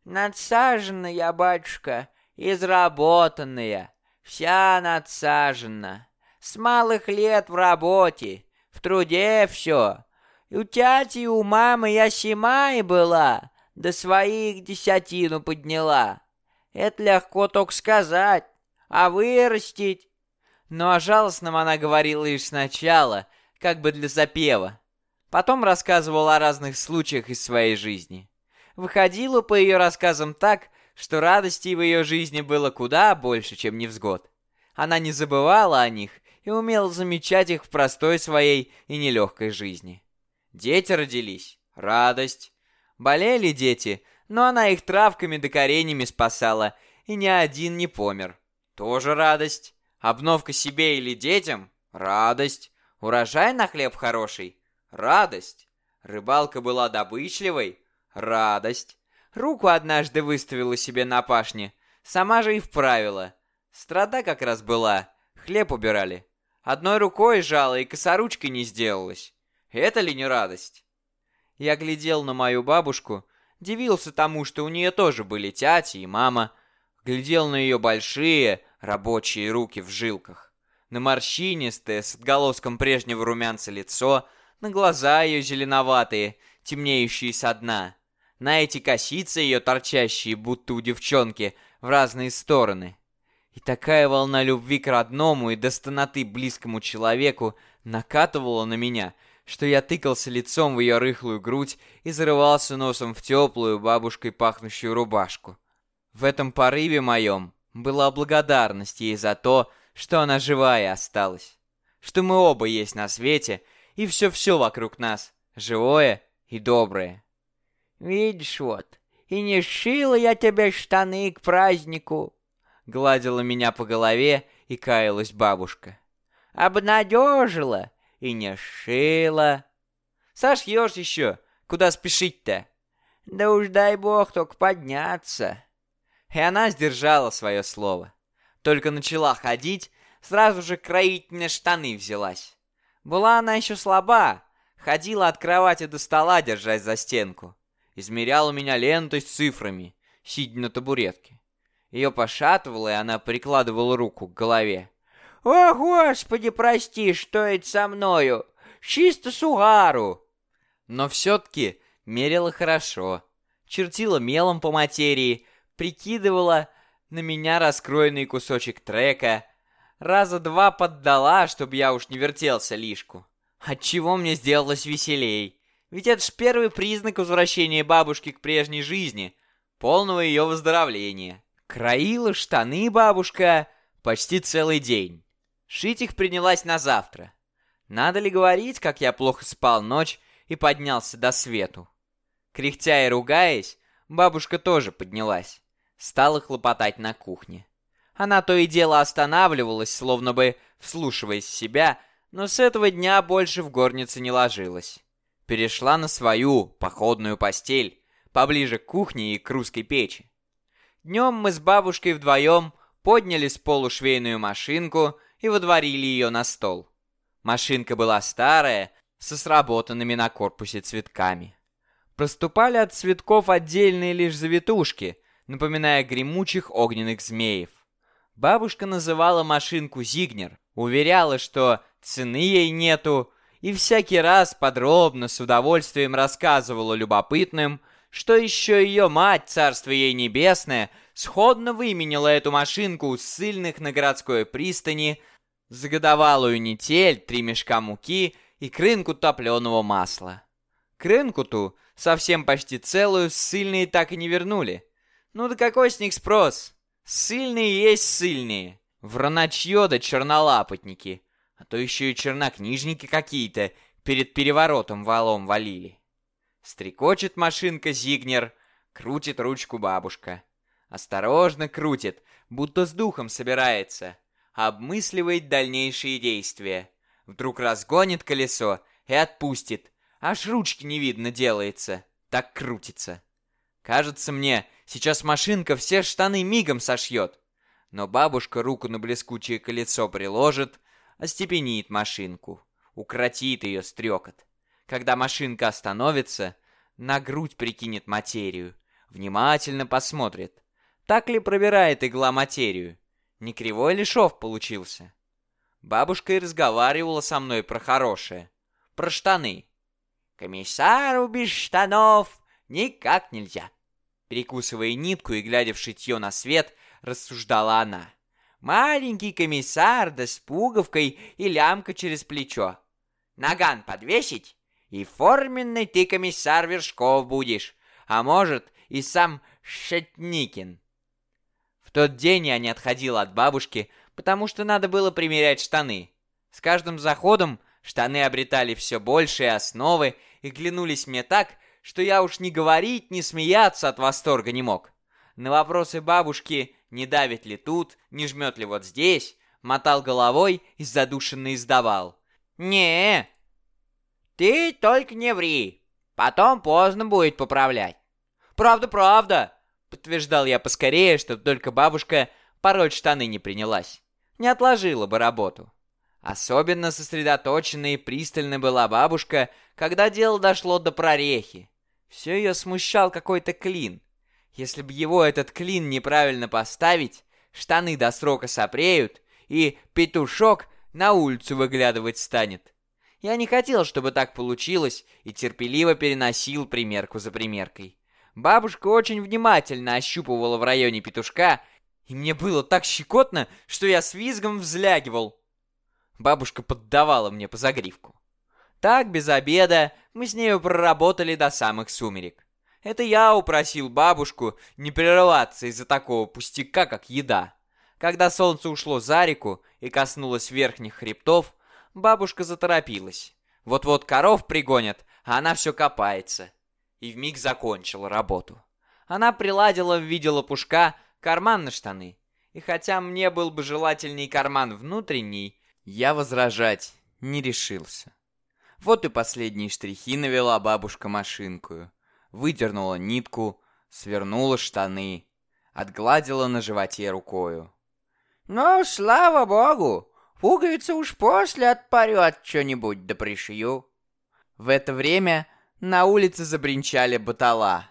«Надсаженная, батюшка, изработанная, вся надсажена, с малых лет в работе, в труде все. У тети, и у мамы я симай была, до своих десятину подняла. Это легко только сказать, а вырастить...» Но о жалостном она говорила лишь сначала — как бы для запева. Потом рассказывал о разных случаях из своей жизни. Выходило по ее рассказам так, что радости в ее жизни было куда больше, чем невзгод. Она не забывала о них и умела замечать их в простой своей и нелегкой жизни. Дети родились. Радость. Болели дети, но она их травками да коренями спасала, и ни один не помер. Тоже радость. Обновка себе или детям – радость. Урожай на хлеб хороший – радость. Рыбалка была добычливой – радость. Руку однажды выставила себе на пашне, сама же и вправила. Страда как раз была, хлеб убирали. Одной рукой жала и косоручкой не сделалась. Это ли не радость? Я глядел на мою бабушку, дивился тому, что у нее тоже были тяти и мама. Глядел на ее большие рабочие руки в жилках на морщинистое, с отголоском прежнего румянца лицо, на глаза ее зеленоватые, темнеющие со дна, на эти косицы ее торчащие, будто у девчонки, в разные стороны. И такая волна любви к родному и до стоноты близкому человеку накатывала на меня, что я тыкался лицом в ее рыхлую грудь и зарывался носом в теплую, бабушкой пахнущую рубашку. В этом порыве моем была благодарность ей за то, что она живая осталась, что мы оба есть на свете, и все-все вокруг нас живое и доброе. «Видишь вот, и не шила я тебе штаны к празднику!» Гладила меня по голове и каялась бабушка. «Обнадежила и не шила!» «Сошьешь еще! Куда спешить-то?» «Да уж дай бог только подняться!» И она сдержала свое слово. Только начала ходить, сразу же кроить мне штаны взялась. Была она еще слаба, ходила от кровати до стола, держась за стенку. Измеряла меня лентой с цифрами. сидя на табуретке. Ее пошатывало, и она прикладывала руку к голове. «О, Господи, прости, что это со мною? Чисто сугару!» Но все-таки мерила хорошо, чертила мелом по материи, прикидывала на меня раскроенный кусочек трека, раза два поддала, чтобы я уж не вертелся лишку. Отчего мне сделалось веселей. Ведь это ж первый признак возвращения бабушки к прежней жизни, полного ее выздоровления. Краила штаны бабушка почти целый день. Шить их принялась на завтра. Надо ли говорить, как я плохо спал ночь и поднялся до свету? Кряхтя и ругаясь, бабушка тоже поднялась. Стала хлопотать на кухне. Она то и дело останавливалась, словно бы вслушиваясь в себя, но с этого дня больше в горнице не ложилась перешла на свою походную постель, поближе к кухне и к русской печи. Днем мы с бабушкой вдвоем подняли с полу швейную машинку и водворили ее на стол. Машинка была старая, со сработанными на корпусе цветками. Проступали от цветков отдельные лишь завитушки, напоминая гремучих огненных змеев. Бабушка называла машинку Зигнер, уверяла, что цены ей нету, и всякий раз подробно с удовольствием рассказывала любопытным, что еще ее мать, царство ей небесное, сходно выменила эту машинку у ссыльных на городской пристани за годовалую нетель, три мешка муки и крынку топленого масла. Крынку-ту, совсем почти целую, ссыльные так и не вернули. Ну да какой с них спрос? Ссыльные есть ссыльные. Враночье да чернолапотники а то еще и чернокнижники какие-то перед переворотом валом валили. Стрекочет машинка Зигнер, крутит ручку бабушка. Осторожно крутит, будто с духом собирается. Обмысливает дальнейшие действия. Вдруг разгонит колесо и отпустит. Аж ручки не видно делается. Так крутится. Кажется мне, сейчас машинка все штаны мигом сошьет. Но бабушка руку на блескучее колесо приложит, остепенит машинку, укротит ее стрекот. Когда машинка остановится, на грудь прикинет материю, внимательно посмотрит, так ли пробирает игла материю, не кривой ли шов получился. Бабушка и разговаривала со мной про хорошее, про штаны. «Комиссару без штанов никак нельзя!» Перекусывая нитку и глядя в шитье на свет, рассуждала она. Маленький комиссар да с пуговкой и лямка через плечо. Наган подвесить, и форменный ты комиссар Вершков будешь, а может и сам Шетникин. В тот день я не отходила от бабушки, потому что надо было примерять штаны. С каждым заходом штаны обретали все большие основы и глянулись мне так, что я уж не говорить, не смеяться от восторга не мог. На вопросы бабушки не давит ли тут, не жмет ли вот здесь, мотал головой и задушенно издавал. не ты только не ври, потом поздно будет поправлять. «Правда, правда!» — подтверждал я поскорее, чтобы только бабушка пороть штаны не принялась. Не отложила бы работу. Особенно сосредоточенной и пристально была бабушка, когда дело дошло до прорехи. Все ее смущал какой-то клин. Если бы его этот клин неправильно поставить, штаны до срока сопреют, и петушок на улицу выглядывать станет. Я не хотел, чтобы так получилось, и терпеливо переносил примерку за примеркой. Бабушка очень внимательно ощупывала в районе петушка, и мне было так щекотно, что я с визгом взлягивал. Бабушка поддавала мне по загривку. Так, без обеда, мы с нею проработали до самых сумерек. Это я упросил бабушку не прерываться из-за такого пустяка, как еда. Когда солнце ушло за реку и коснулось верхних хребтов, бабушка заторопилась. Вот-вот коров пригонят, а она все копается. И вмиг закончила работу. Она приладила в виде лопушка карман на штаны. И хотя мне был бы желательней карман внутренний, я возражать не решился. Вот и последние штрихи навела бабушка машинкую выдернула нитку, свернула штаны, отгладила на животе рукою. «Ну, слава богу, пуговицы уж после отпорет что-нибудь да пришью». В это время на улице забринчали батала.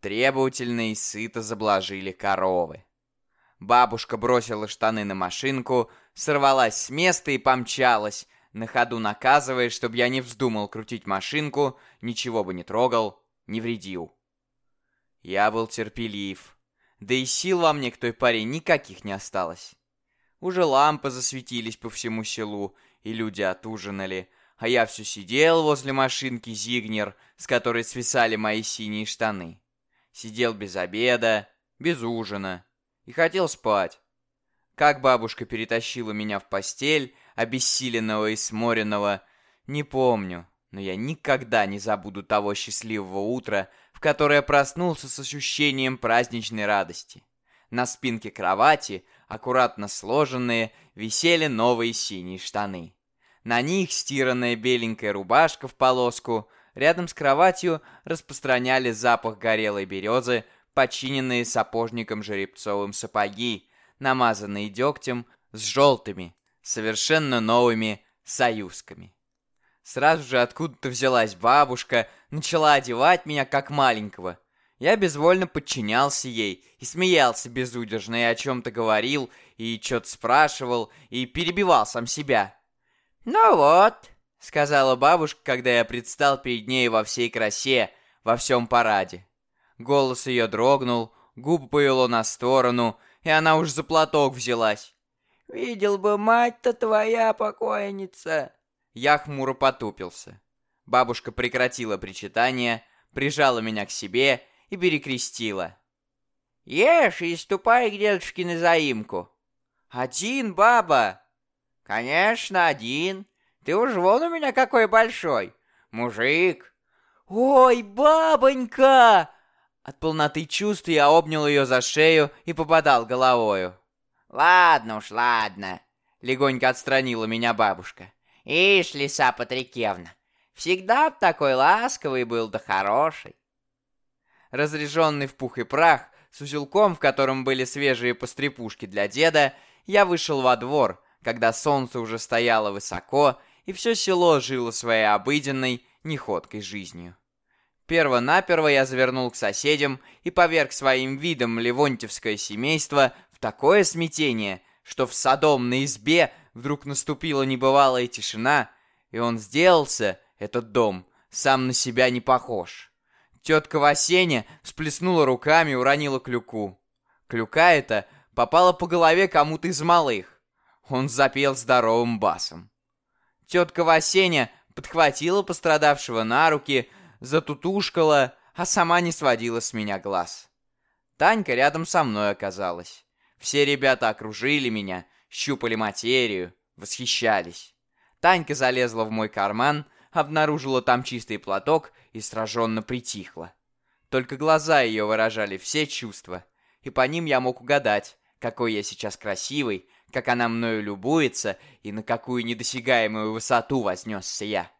Требовательно и сыто заблажили коровы. Бабушка бросила штаны на машинку, сорвалась с места и помчалась, на ходу наказывая, чтобы я не вздумал крутить машинку, ничего бы не трогал, не вредил. Я был терпелив, да и сил во мне к той паре никаких не осталось. Уже лампы засветились по всему селу, и люди отужинали, а я все сидел возле машинки Зигнер, с которой свисали мои синие штаны. Сидел без обеда, без ужина и хотел спать. Как бабушка перетащила меня в постель, обессиленного и сморенного, не помню, но я никогда не забуду того счастливого утра, в которое проснулся с ощущением праздничной радости. На спинке кровати, аккуратно сложенные, висели новые синие штаны. На них стиранная беленькая рубашка в полоску, рядом с кроватью распространяли запах горелой березы, починенные сапожником Жеребцовым сапоги, намазанные дегтем с желтыми, совершенно новыми союзками. Сразу же откуда-то взялась бабушка, начала одевать меня как маленького. Я безвольно подчинялся ей и смеялся безудержно, и о чем-то говорил, и что-то спрашивал, и перебивал сам себя. «Ну вот», — сказала бабушка, когда я предстал перед ней во всей красе, во всем параде. Голос ее дрогнул, губы повело на сторону, и она уж за платок взялась. «Видел бы мать-то твоя покойница!» Я хмуро потупился. Бабушка прекратила причитание, прижала меня к себе и перекрестила. «Ешь и ступай к дедушке на заимку». «Один, баба?» «Конечно, один. Ты уж вон у меня какой большой. Мужик». «Ой, бабонька!» От полноты чувств я обнял ее за шею и попадал головою. «Ладно уж, ладно», — легонько отстранила меня бабушка. «Ишь, лиса Патрикевна, всегда такой ласковый был да хороший». Разряженный в пух и прах, с узелком, в котором были свежие пострепушки для деда, я вышел во двор, когда солнце уже стояло высоко, и все село жило своей обыденной, неходкой жизнью. Перво-наперво я завернул к соседям и поверг своим видом ливонтьевское семейство такое смятение, что в садом на избе вдруг наступила небывалая тишина, и он сделался, этот дом, сам на себя не похож. Тетка Васеня всплеснула руками и уронила клюку. Клюка эта попала по голове кому-то из малых. Он запел здоровым басом. Тетка Васеня подхватила пострадавшего на руки, затутушкала, а сама не сводила с меня глаз. Танька рядом со мной оказалась. Все ребята окружили меня, щупали материю, восхищались. Танька залезла в мой карман, обнаружила там чистый платок и сраженно притихла. Только глаза ее выражали все чувства, и по ним я мог угадать, какой я сейчас красивый, как она мною любуется и на какую недосягаемую высоту вознесся я.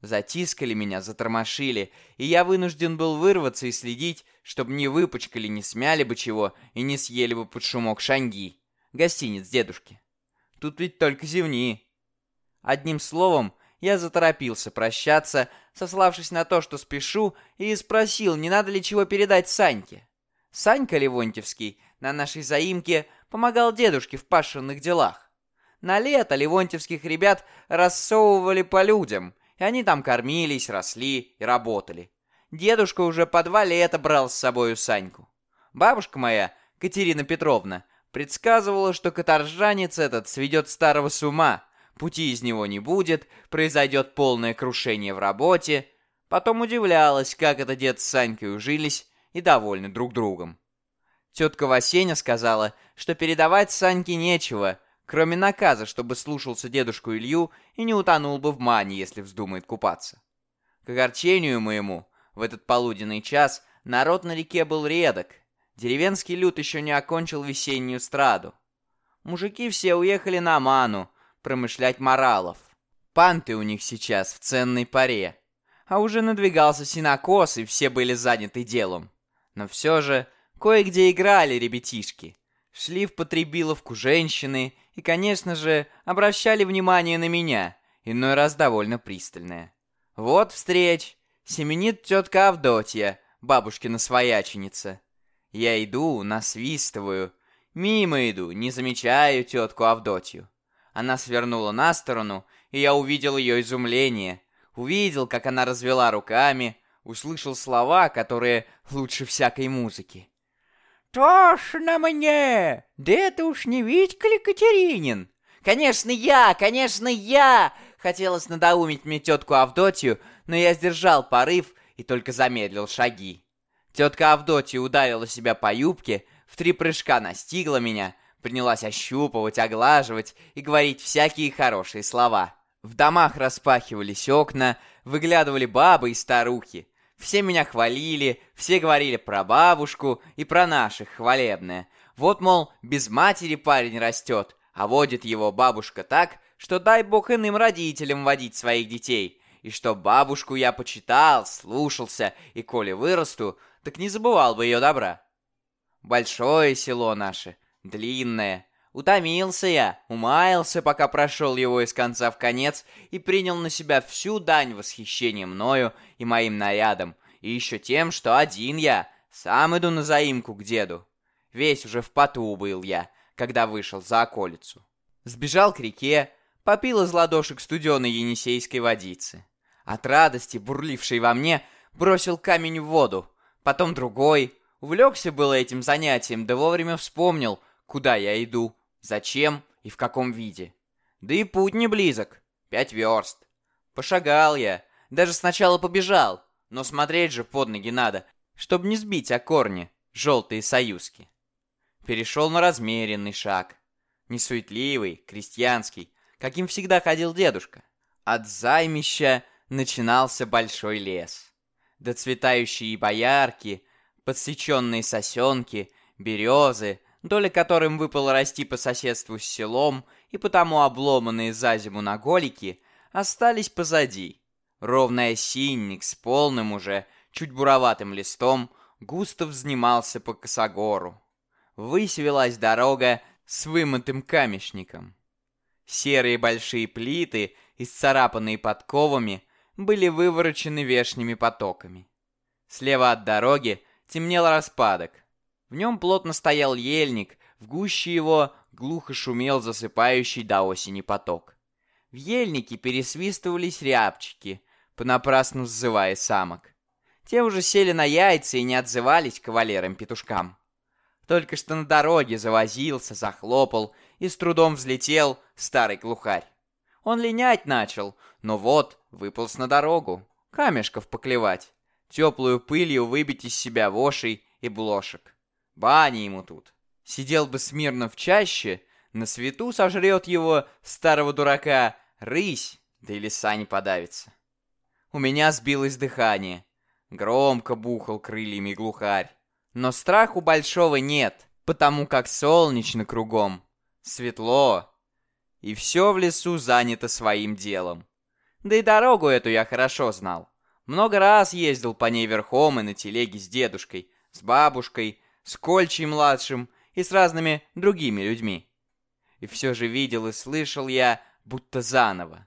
Затискали меня, затормошили, и я вынужден был вырваться и следить, чтобы не выпачкали, не смяли бы чего и не съели бы под шумок шанги. Гостиниц дедушки. Тут ведь только зевни. Одним словом, я заторопился прощаться, сославшись на то, что спешу, и спросил, не надо ли чего передать Саньке. Санька Левонтьевский на нашей заимке помогал дедушке в пашенных делах. На лето Левонтьевских ребят рассовывали по людям, и они там кормились, росли и работали. Дедушка уже по два лета брал с собою Саньку. Бабушка моя, Катерина Петровна, предсказывала, что каторжанец этот сведет старого с ума, пути из него не будет, произойдет полное крушение в работе. Потом удивлялась, как это дед с Санькой ужились и довольны друг другом. Тетка Васеня сказала, что передавать Саньке нечего, кроме наказа, чтобы слушался дедушку Илью и не утонул бы в мане, если вздумает купаться. К огорчению моему, в этот полуденный час народ на реке был редок. Деревенский люд еще не окончил весеннюю страду. Мужики все уехали на ману, промышлять моралов. Панты у них сейчас в ценной паре. А уже надвигался синокос, и все были заняты делом. Но все же кое-где играли ребятишки. Шли в потребиловку женщины и, конечно же, обращали внимание на меня, иной раз довольно пристальное. Вот встреч, семенит тетка Авдотья, бабушкина свояченица. Я иду, насвистываю. Мимо иду, не замечаю тетку Авдотью. Она свернула на сторону, и я увидел ее изумление. Увидел, как она развела руками, услышал слова, которые лучше всякой музыки. «Тошно мне! Да это уж не Витька ли Катеринин?» «Конечно я! Конечно я!» Хотелось надоумить мне тетку Авдотью, но я сдержал порыв и только замедлил шаги. Тетка Авдотья ударила себя по юбке, в три прыжка настигла меня, принялась ощупывать, оглаживать и говорить всякие хорошие слова. В домах распахивались окна, выглядывали бабы и старухи. Все меня хвалили, все говорили про бабушку и про наших хвалебное. Вот, мол, без матери парень растет, а водит его бабушка так, что дай бог иным родителям водить своих детей. И что бабушку я почитал, слушался, и коли вырасту, так не забывал бы ее добра. Большое село наше, длинное. Утомился я, умаялся, пока прошел его из конца в конец и принял на себя всю дань восхищения мною и моим нарядом, и еще тем, что один я, сам иду на заимку к деду. Весь уже в поту был я, когда вышел за околицу. Сбежал к реке, попил из ладошек студеной енисейской водицы. От радости, бурлившей во мне, бросил камень в воду, потом другой. Увлекся было этим занятием, да вовремя вспомнил, куда я иду, зачем и в каком виде. Да и путь не близок, пять верст. Пошагал я, даже сначала побежал, но смотреть же под ноги надо, чтобы не сбить о корни желтые союзки перешел на размеренный шаг. Несуетливый, крестьянский, каким всегда ходил дедушка. От займища начинался большой лес. Доцветающие боярки, подсеченные сосенки, березы, доля которым выпало расти по соседству с селом и потому обломанные за зиму на голики, остались позади. Ровный осинник с полным уже, чуть буроватым листом, густо взнимался по косогору. Ввысь велась дорога с вымытым камешником. Серые большие плиты, исцарапанные подковами, были выворочены вешними потоками. Слева от дороги темнел распадок. В нем плотно стоял ельник, в гуще его глухо шумел засыпающий до осени поток. В ельнике пересвистывались рябчики, понапрасну сзывая самок. Те уже сели на яйца и не отзывались кавалерам-петушкам. Только что на дороге завозился, захлопал и с трудом взлетел старый глухарь. Он линять начал, но вот выполз на дорогу, камешков поклевать, теплую пылью выбить из себя вошей и блошек. Бани ему тут. Сидел бы смирно в чаще, на свету сожрет его, старого дурака, рысь, да и леса не подавится. У меня сбилось дыхание. Громко бухал крыльями глухарь. Но страху большого нет, потому как солнечно кругом, светло, и все в лесу занято своим делом. Да и дорогу эту я хорошо знал. Много раз ездил по ней верхом и на телеге с дедушкой, с бабушкой, с Кольчей-младшим и с разными другими людьми. И все же видел и слышал я, будто заново.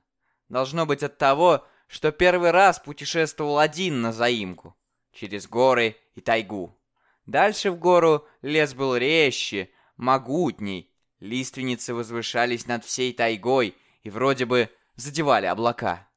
Должно быть от того, что первый раз путешествовал один на заимку, через горы и тайгу. Дальше в гору лес был резче, могутней. Лиственницы возвышались над всей тайгой и вроде бы задевали облака.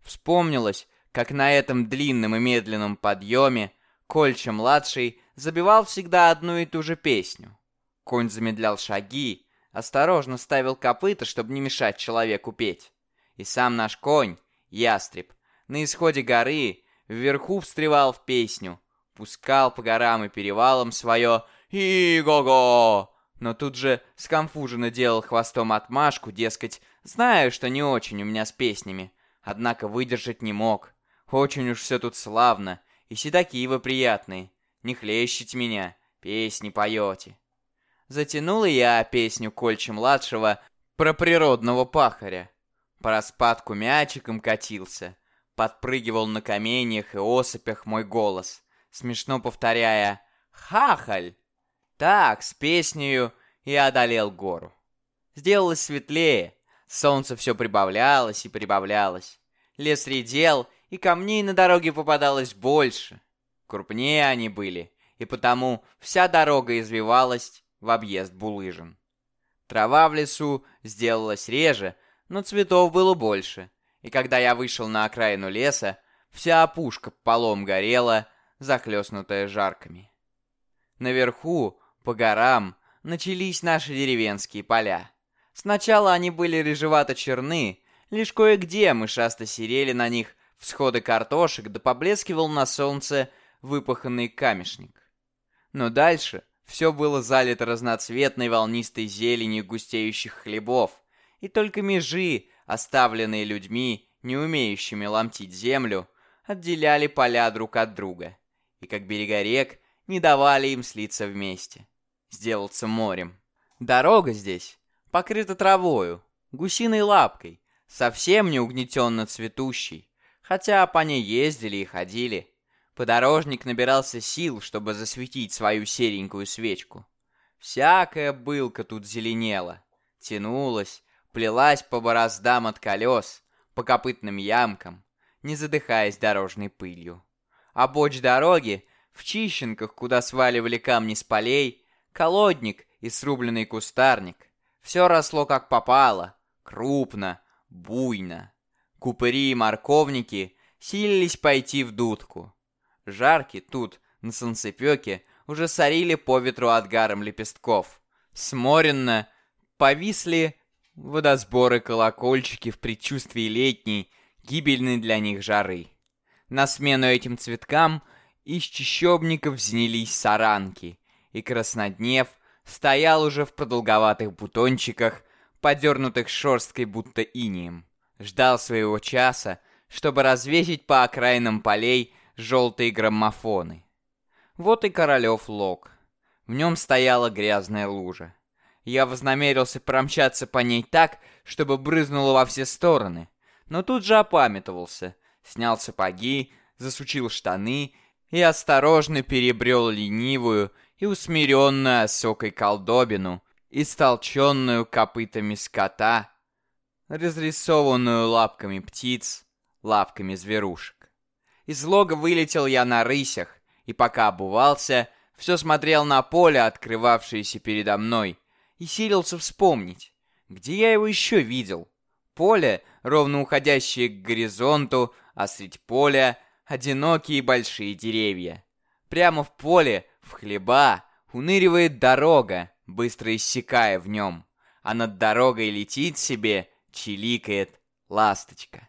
Вспомнилось, как на этом длинном и медленном подъеме Кольча-младший забивал всегда одну и ту же песню. Конь замедлял шаги, осторожно ставил копыта, чтобы не мешать человеку петь. И сам наш конь, ястреб, на исходе горы вверху встревал в песню, пускал по горам и перевалам свое «И-го-го!», но тут же скомфуженно делал хвостом отмашку, дескать, знаю, что не очень у меня с песнями, однако выдержать не мог. Очень уж все тут славно, и седаки вы приятные, не хлещите меня, песни поете. Затянул и я песню Кольча-младшего про природного пахаря. По распадку мячиком катился, подпрыгивал на каменьях и осыпях мой голос смешно повторяя «Хахаль!». Так, с песнею и одолел гору. Сделалось светлее, солнце все прибавлялось и прибавлялось. Лес редел, и камней на дороге попадалось больше. Крупнее они были, и потому вся дорога извивалась в объезд булыжин. Трава в лесу сделалась реже, но цветов было больше, и когда я вышел на окраину леса, вся опушка полом горела, захлестнутая жарками. Наверху, по горам, начались наши деревенские поля. Сначала они были рыжевато-черны, лишь кое-где мышасто серели на них всходы картошек, да поблескивал на солнце выпаханный камешник. Но дальше все было залито разноцветной волнистой зеленью густеющих хлебов, и только межи, оставленные людьми, не умеющими ломтить землю, отделяли поля друг от друга, и как берега рек не давали им слиться вместе, сделаться морем. Дорога здесь покрыта травою, гусиной лапкой, совсем не угнетенно цветущей, хотя по ней ездили и ходили. Подорожник набирался сил, чтобы засветить свою серенькую свечку. Всякая былка тут зеленела, тянулась, плелась по бороздам от колес, по копытным ямкам, не задыхаясь дорожной пылью. А боч дороги, в чищенках, куда сваливали камни с полей, колодник и срубленный кустарник, все росло как попало, крупно, буйно. Купыри и морковники силились пойти в дудку. Жарки тут, на солнцепеке, уже сорили по ветру отгаром лепестков. Сморенно повисли водосборы-колокольчики в предчувствии летней, гибельной для них жары. На смену этим цветкам из чащобников взнялись саранки, и красноднев стоял уже в продолговатых бутончиках, подернутых шерсткой будто инием. Ждал своего часа, чтобы развесить по окраинам полей желтые граммофоны. Вот и Королев лог. В нем стояла грязная лужа. Я вознамерился промчаться по ней так, чтобы брызнуло во все стороны, но тут же опамятовался, снял сапоги, засучил штаны и осторожно перебрел ленивую и усмиренную осокой колдобину, истолченную копытами скота, разрисованную лапками птиц, лапками зверушек. Из лога вылетел я на рысях, и пока обувался, все смотрел на поле, открывавшееся передо мной, и силился вспомнить, где я его еще видел. Поле, ровно уходящее к горизонту, а средь поля одинокие большие деревья. Прямо в поле, в хлеба, уныривает дорога, быстро иссякая в нем, а над дорогой летит себе, чиликает ласточка.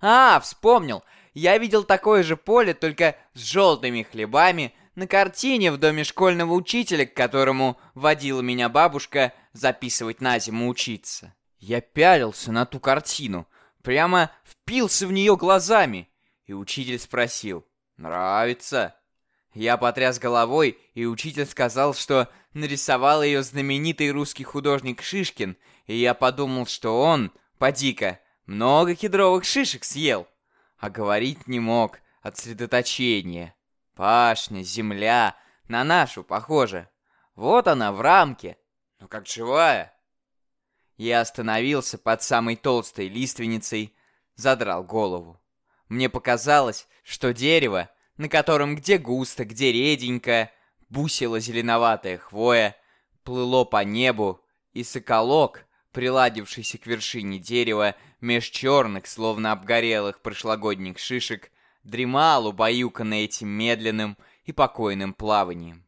А, вспомнил, я видел такое же поле, только с желтыми хлебами, на картине в доме школьного учителя, к которому водила меня бабушка записывать на зиму учиться. Я пялился на ту картину, прямо впился в нее глазами, и учитель спросил «Нравится?». Я потряс головой, и учитель сказал, что нарисовал ее знаменитый русский художник Шишкин, и я подумал, что он, поди-ка, много кедровых шишек съел а говорить не мог от средоточения. Пашня, земля, на нашу похоже. Вот она в рамке, но как живая. Я остановился под самой толстой лиственницей, задрал голову. Мне показалось, что дерево, на котором где густо, где реденько, бусила зеленоватая хвоя, плыло по небу, и соколок, приладившийся к вершине дерева, меж черных, словно обгорелых прошлогодних шишек, дремал, убаюканный этим медленным и покойным плаванием.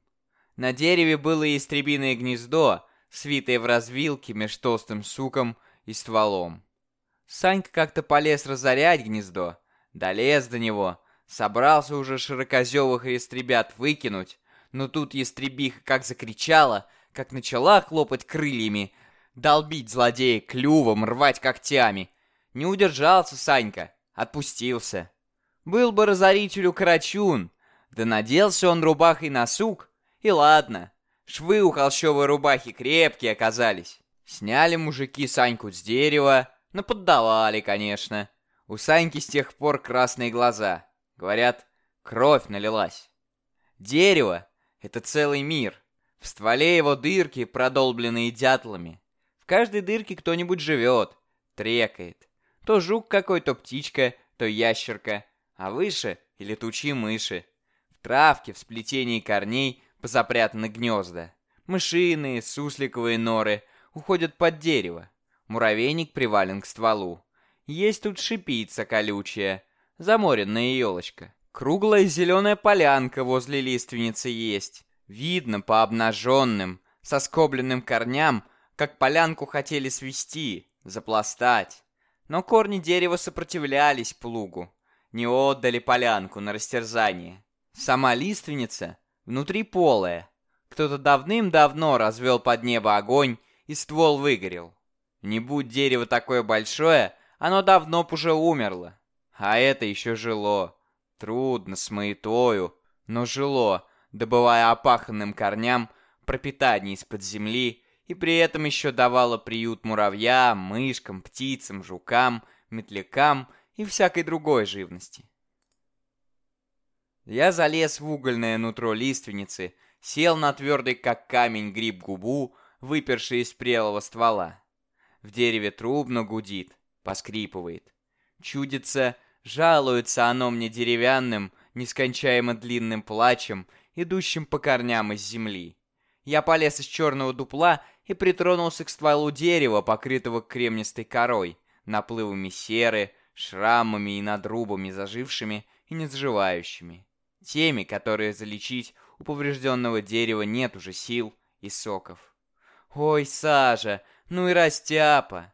На дереве было истребиное гнездо, свитое в развилке меж толстым суком и стволом. Санька как-то полез разорять гнездо, долез до него, собрался уже широкозевых ястребят выкинуть, но тут ястребиха как закричала, как начала хлопать крыльями, долбить злодея клювом, рвать когтями. Не удержался Санька, отпустился. Был бы разорителю карачун, да наделся он рубахой на сук, и ладно. Швы у холщовой рубахи крепкие оказались. Сняли мужики Саньку с дерева, наподдавали, конечно. У Саньки с тех пор красные глаза. Говорят, кровь налилась. Дерево — это целый мир. В стволе его дырки, продолбленные дятлами. В каждой дырке кто-нибудь живет, трекает. То жук какой, то птичка, то ящерка, а выше и летучие мыши. В травке, в сплетении корней позапрятаны гнезда. Мышиные, сусликовые норы уходят под дерево. Муравейник привален к стволу. Есть тут шипица колючая, заморенная елочка. Круглая зеленая полянка возле лиственницы есть. Видно по обнаженным, соскобленным корням, как полянку хотели свести, запластать. Но корни дерева сопротивлялись плугу, не отдали полянку на растерзание. Сама лиственница внутри полая. Кто-то давным-давно развел под небо огонь, и ствол выгорел. Не будь дерево такое большое, оно давно б уже умерло. А это еще жило. Трудно, с маятою, но жило, добывая опаханным корням пропитание из-под земли и при этом еще давало приют муравьям, мышкам, птицам, жукам, метлякам и всякой другой живности. Я залез в угольное нутро лиственницы, сел на твердый как камень гриб губу, выперший из прелого ствола. В дереве трубно гудит, поскрипывает. Чудится, жалуется оно мне деревянным, нескончаемо длинным плачем, идущим по корням из земли. Я полез из черного дупла и притронулся к стволу дерева, покрытого кремнистой корой, наплывами серы, шрамами и надрубами зажившими и не заживающими. Теми, которые залечить у поврежденного дерева нет уже сил и соков. Ой, сажа, ну и растяпа!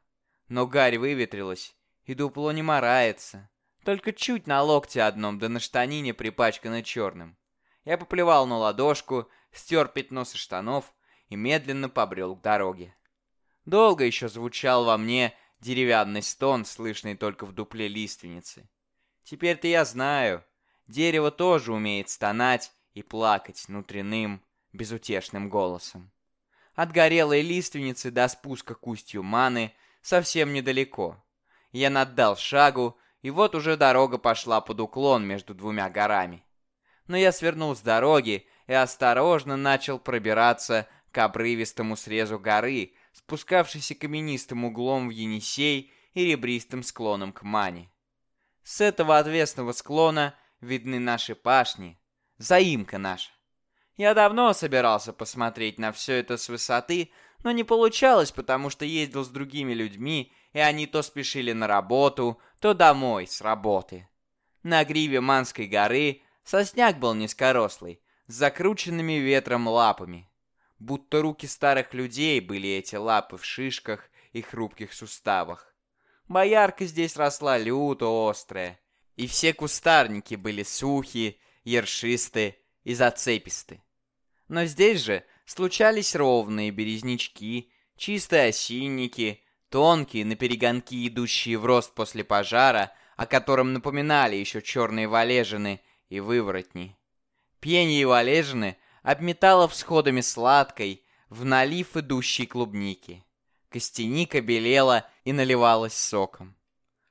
Но гарь выветрилась, и дупло не морается. Только чуть на локте одном, да на штанине припачкано черным. Я поплевал на ладошку, стер пятно со штанов и медленно побрел к дороге. Долго еще звучал во мне деревянный стон, слышный только в дупле лиственницы. Теперь-то я знаю, дерево тоже умеет стонать и плакать внутренним, безутешным голосом. От горелой лиственницы до спуска к устью маны совсем недалеко. Я наддал шагу, и вот уже дорога пошла под уклон между двумя горами. Но я свернул с дороги и осторожно начал пробираться к обрывистому срезу горы, спускавшейся каменистым углом в Енисей и ребристым склоном к Мане. С этого отвесного склона видны наши пашни, заимка наша. Я давно собирался посмотреть на все это с высоты, но не получалось, потому что ездил с другими людьми, и они то спешили на работу, то домой с работы. На гриве Манской горы сосняк был низкорослый, с закрученными ветром лапами. Будто руки старых людей были эти лапы в шишках и хрупких суставах. Боярка здесь росла люто острая, и все кустарники были сухие, ершистые и зацеписты. Но здесь же случались ровные березнячки, чистые осинники, тонкие на перегонки, идущие в рост после пожара, о котором напоминали еще черные валежины и выворотни. Пьянье и валежины обметало всходами сладкой, в налив идущей клубники. Костяника белела и наливалась соком.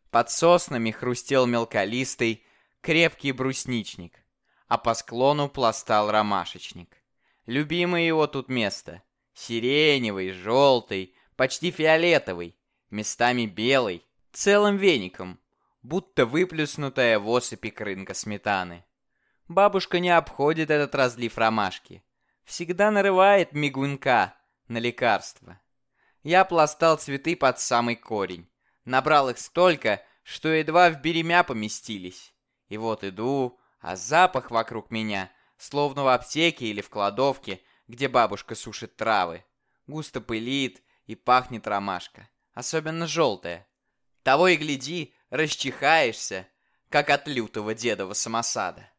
Под соснами хрустел мелколистый, крепкий брусничник, а по склону пластал ромашечник. Любимое его тут место. Сиреневый, желтый, почти фиолетовый, местами белый, целым веником, будто выплюснутая в осыпи крынка сметаны. Бабушка не обходит этот разлив ромашки. Всегда нарывает мигунка на лекарство. Я пластал цветы под самый корень. Набрал их столько, что едва в беремя поместились. И вот иду, а запах вокруг меня словно в аптеке или в кладовке, где бабушка сушит травы. Густо пылит и пахнет ромашка, особенно желтая. Того и гляди, расчихаешься, как от лютого дедова самосада.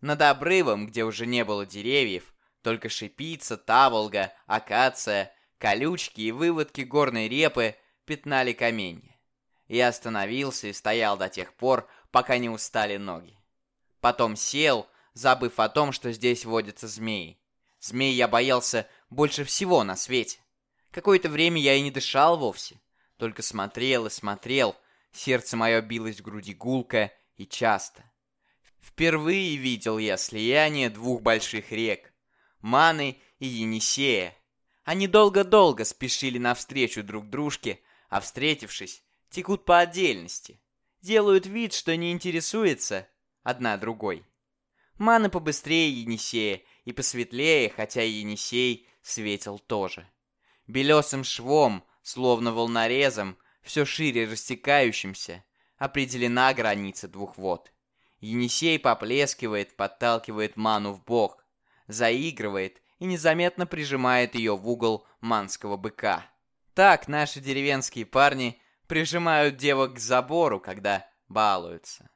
Над обрывом, где уже не было деревьев, только шипица, таволга, акация, колючки и выводки горной репы пятнали каменья. Я остановился и стоял до тех пор, пока не устали ноги. Потом сел, забыв о том, что здесь водятся змеи. Змей я боялся больше всего на свете. Какое-то время я и не дышал вовсе. Только смотрел и смотрел. Сердце мое билось в груди гулко и часто. Впервые видел я слияние двух больших рек. Маны и Енисея. Они долго-долго спешили навстречу друг дружке, а встретившись, текут по отдельности. Делают вид, что не интересуются одна другой. Маны побыстрее Енисея и посветлее, хотя и Енисей светил тоже. Белесым швом, словно волнорезом, все шире растекающимся, определена граница двух вод. Енисей поплескивает, подталкивает ману в бок, заигрывает и незаметно прижимает ее в угол манского быка. Так наши деревенские парни прижимают девок к забору, когда балуются.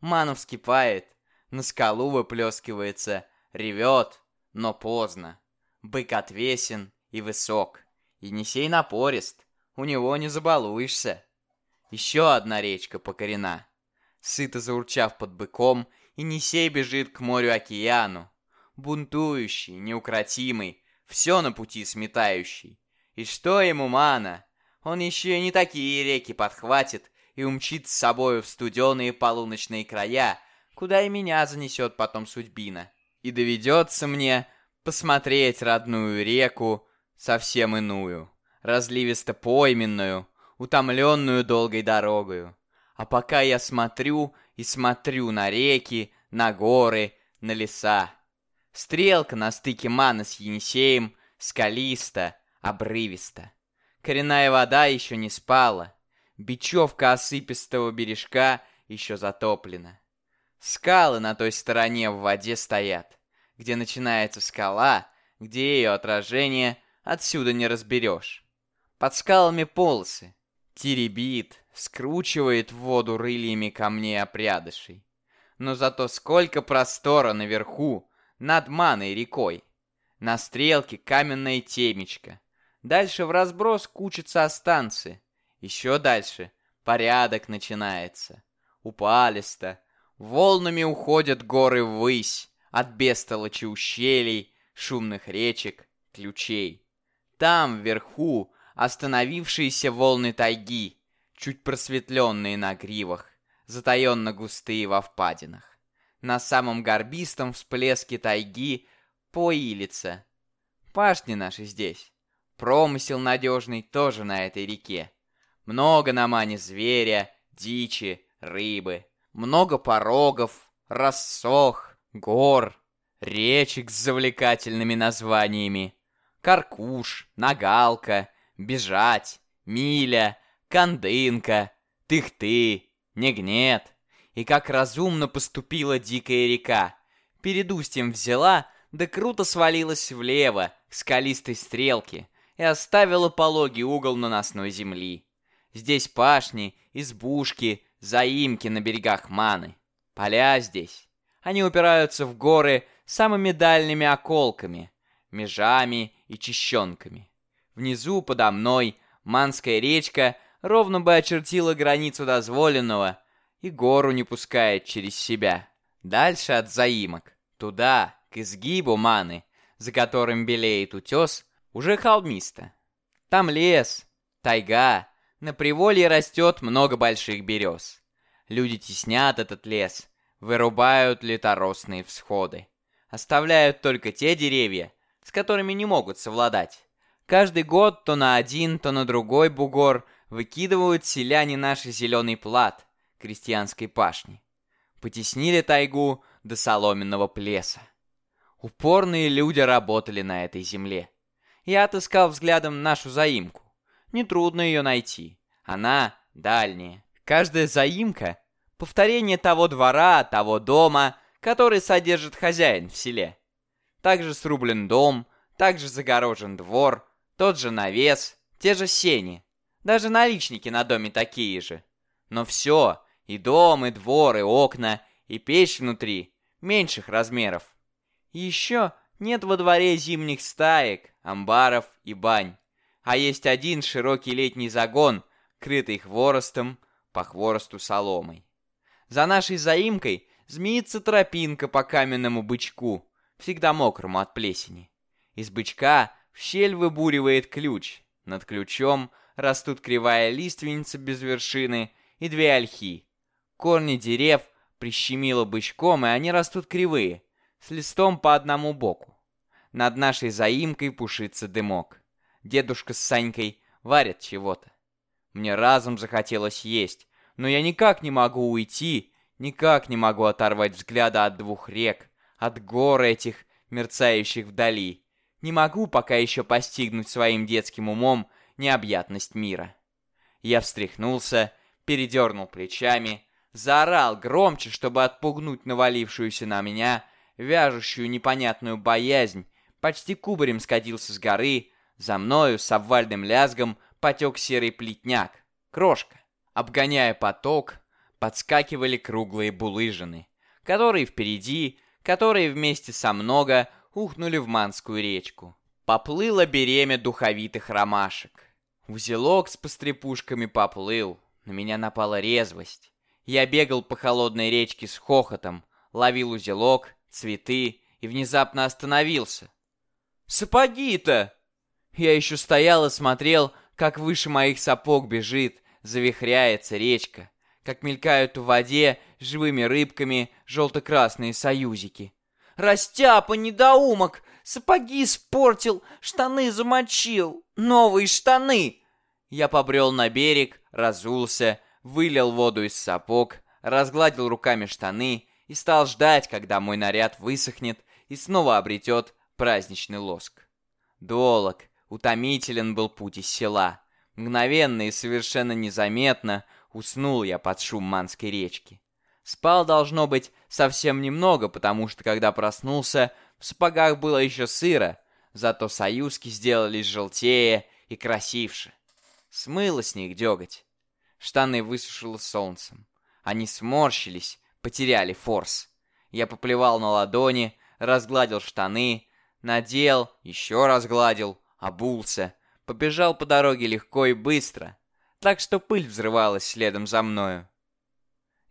Ману вскипает, на скалу выплескивается, ревет, но поздно. Бык отвесен и высок. Енисей напорист, у него не забалуешься. Еще одна речка покорена. Сыто заурчав под быком, Енисей бежит к морю-океану. Бунтующий, неукротимый, все на пути сметающий. И что ему мана? Он еще и не такие реки подхватит и умчит с собою в студеные полуночные края, куда и меня занесет потом судьбина. И доведется мне посмотреть родную реку, совсем иную, разливисто-пойменную, утомленную долгой дорогою. А пока я смотрю и смотрю на реки, на горы, на леса. Стрелка на стыке маны с Енисеем скалиста, обрывиста. Коренная вода еще не спала. Бечевка осыпистого бережка еще затоплена. Скалы на той стороне в воде стоят. Где начинается скала, где ее отражение, отсюда не разберешь. Под скалами полосы. Теребит, скручивает в воду рыльями камней опрядышей. Но зато сколько простора наверху, над маной рекой. На стрелке каменная темечко. Дальше в разброс кучатся останцы. Еще дальше порядок начинается. Упалисто, Волнами уходят горы ввысь, от бестолочи ущелий, шумных речек, ключей. Там, вверху, остановившиеся волны тайги, чуть просветленные на гривах, затаенно густые во впадинах. На самом горбистом всплеске тайги поилится. Пашни наши здесь. Промысел надежный тоже на этой реке. Много на мане зверя, дичи, рыбы. Много порогов, рассох, гор, речек с завлекательными названиями. Каркуш, Нагалка, Бежать, Миля, Кандынка, Тых-ты, Негнет. И как разумно поступила дикая река. Перед устьем взяла, да круто свалилась влево, к скалистой стрелке, и оставила пологий угол наносной земли. Здесь пашни, избушки, заимки на берегах Маны. Поля здесь. Они упираются в горы самыми дальними околками, межами и чищенками. Внизу, подо мной, Манская речка ровно бы очертила границу дозволенного и гору не пускает через себя. Дальше от заимок, туда, к изгибу Маны, за которым белеет утес, уже холмисто. Там лес, тайга, на приволье растет много больших берез. Люди теснят этот лес, вырубают литоросные всходы. Оставляют только те деревья, с которыми не могут совладать. Каждый год то на один, то на другой бугор выкидывают селяне наши зеленый плат крестьянской пашни. Потеснили тайгу до соломенного плеса. Упорные люди работали на этой земле. Я отыскал взглядом нашу заимку. Нетрудно ее найти. Она дальняя. Каждая заимка — повторение того двора, того дома, который содержит хозяин в селе. Также срублен дом, также загорожен двор, тот же навес, те же сени. Даже наличники на доме такие же. Но все, и дом, и двор, и окна, и печь внутри, меньших размеров. еще нет во дворе зимних стаек, амбаров и бань а есть один широкий летний загон, крытый хворостом, по хворосту соломой. За нашей заимкой змеится тропинка по каменному бычку, всегда мокрому от плесени. Из бычка в щель выбуривает ключ, над ключом растут кривая лиственница без вершины и две ольхи. Корни дерев прищемило бычком, и они растут кривые, с листом по одному боку. Над нашей заимкой пушится дымок дедушка с Санькой варят чего-то. Мне разом захотелось есть, но я никак не могу уйти, Никак не могу оторвать взгляда от двух рек, от гор этих, мерцающих вдали. Не могу пока еще постигнуть своим детским умом необъятность мира. Я встряхнулся, передернул плечами, заорал громче, чтобы отпугнуть навалившуюся на меня вяжущую непонятную боязнь, почти кубарем скатился с горы, за мною с обвальным лязгом потек серый плетняк, крошка. Обгоняя поток, подскакивали круглые булыжины, которые впереди, которые вместе со много ухнули в Манскую речку. Поплыло беремя духовитых ромашек. Узелок с пострепушками поплыл, на меня напала резвость. Я бегал по холодной речке с хохотом, ловил узелок, цветы и внезапно остановился. «Сапоги-то!» Я еще стоял и смотрел, как выше моих сапог бежит, завихряется речка, как мелькают в воде живыми рыбками желто-красные союзики. «Растяпа, недоумок! Сапоги испортил, штаны замочил! Новые штаны!» Я побрел на берег, разулся, вылил воду из сапог, разгладил руками штаны и стал ждать, когда мой наряд высохнет и снова обретет праздничный лоск. Долог, утомителен был путь из села. Мгновенно и совершенно незаметно уснул я под шум Манской речки. Спал, должно быть, совсем немного, потому что, когда проснулся, в сапогах было еще сыро, зато союзки сделались желтее и красивше. Смыло с них деготь. Штаны высушило солнцем. Они сморщились, потеряли форс. Я поплевал на ладони, разгладил штаны, надел, еще разгладил, обулся, побежал по дороге легко и быстро, так что пыль взрывалась следом за мною.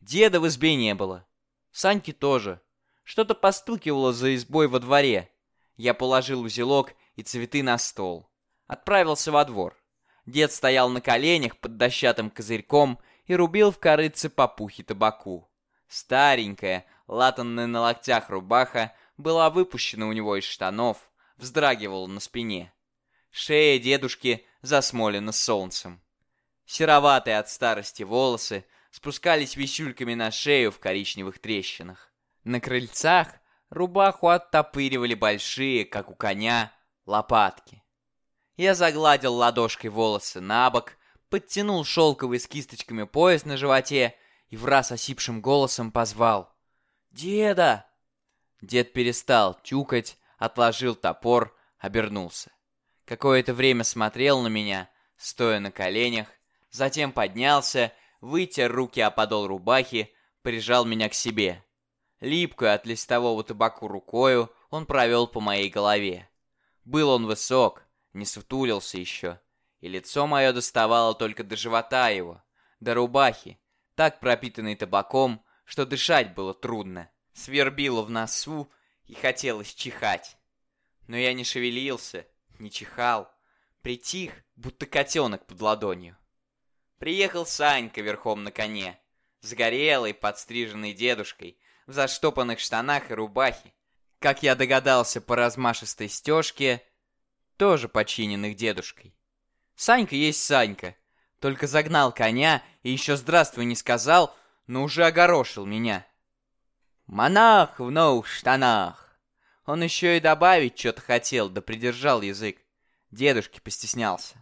Деда в избе не было. Саньки тоже. Что-то постукивало за избой во дворе. Я положил узелок и цветы на стол. Отправился во двор. Дед стоял на коленях под дощатым козырьком и рубил в корыце попухи табаку. Старенькая, латанная на локтях рубаха была выпущена у него из штанов, вздрагивала на спине. Шея дедушки засмолена солнцем. Сероватые от старости волосы спускались висюльками на шею в коричневых трещинах. На крыльцах рубаху оттопыривали большие, как у коня, лопатки. Я загладил ладошкой волосы на бок, подтянул шелковый с кисточками пояс на животе и в раз осипшим голосом позвал. «Деда!» Дед перестал тюкать, отложил топор, обернулся. Какое-то время смотрел на меня, стоя на коленях, затем поднялся, вытер руки о подол рубахи, прижал меня к себе. Липкую от листового табаку рукою он провел по моей голове. Был он высок, не сутулился еще, и лицо мое доставало только до живота его, до рубахи, так пропитанной табаком, что дышать было трудно. Свербило в носу и хотелось чихать. Но я не шевелился, не чихал, притих, будто котенок под ладонью. Приехал Санька верхом на коне, сгорелый, подстриженный дедушкой, в заштопанных штанах и рубахе. Как я догадался по размашистой стежке, тоже починенных дедушкой. Санька есть Санька, только загнал коня и еще здравствуй не сказал, но уже огорошил меня. Монах в новых штанах. Он еще и добавить что-то хотел, да придержал язык. Дедушке постеснялся.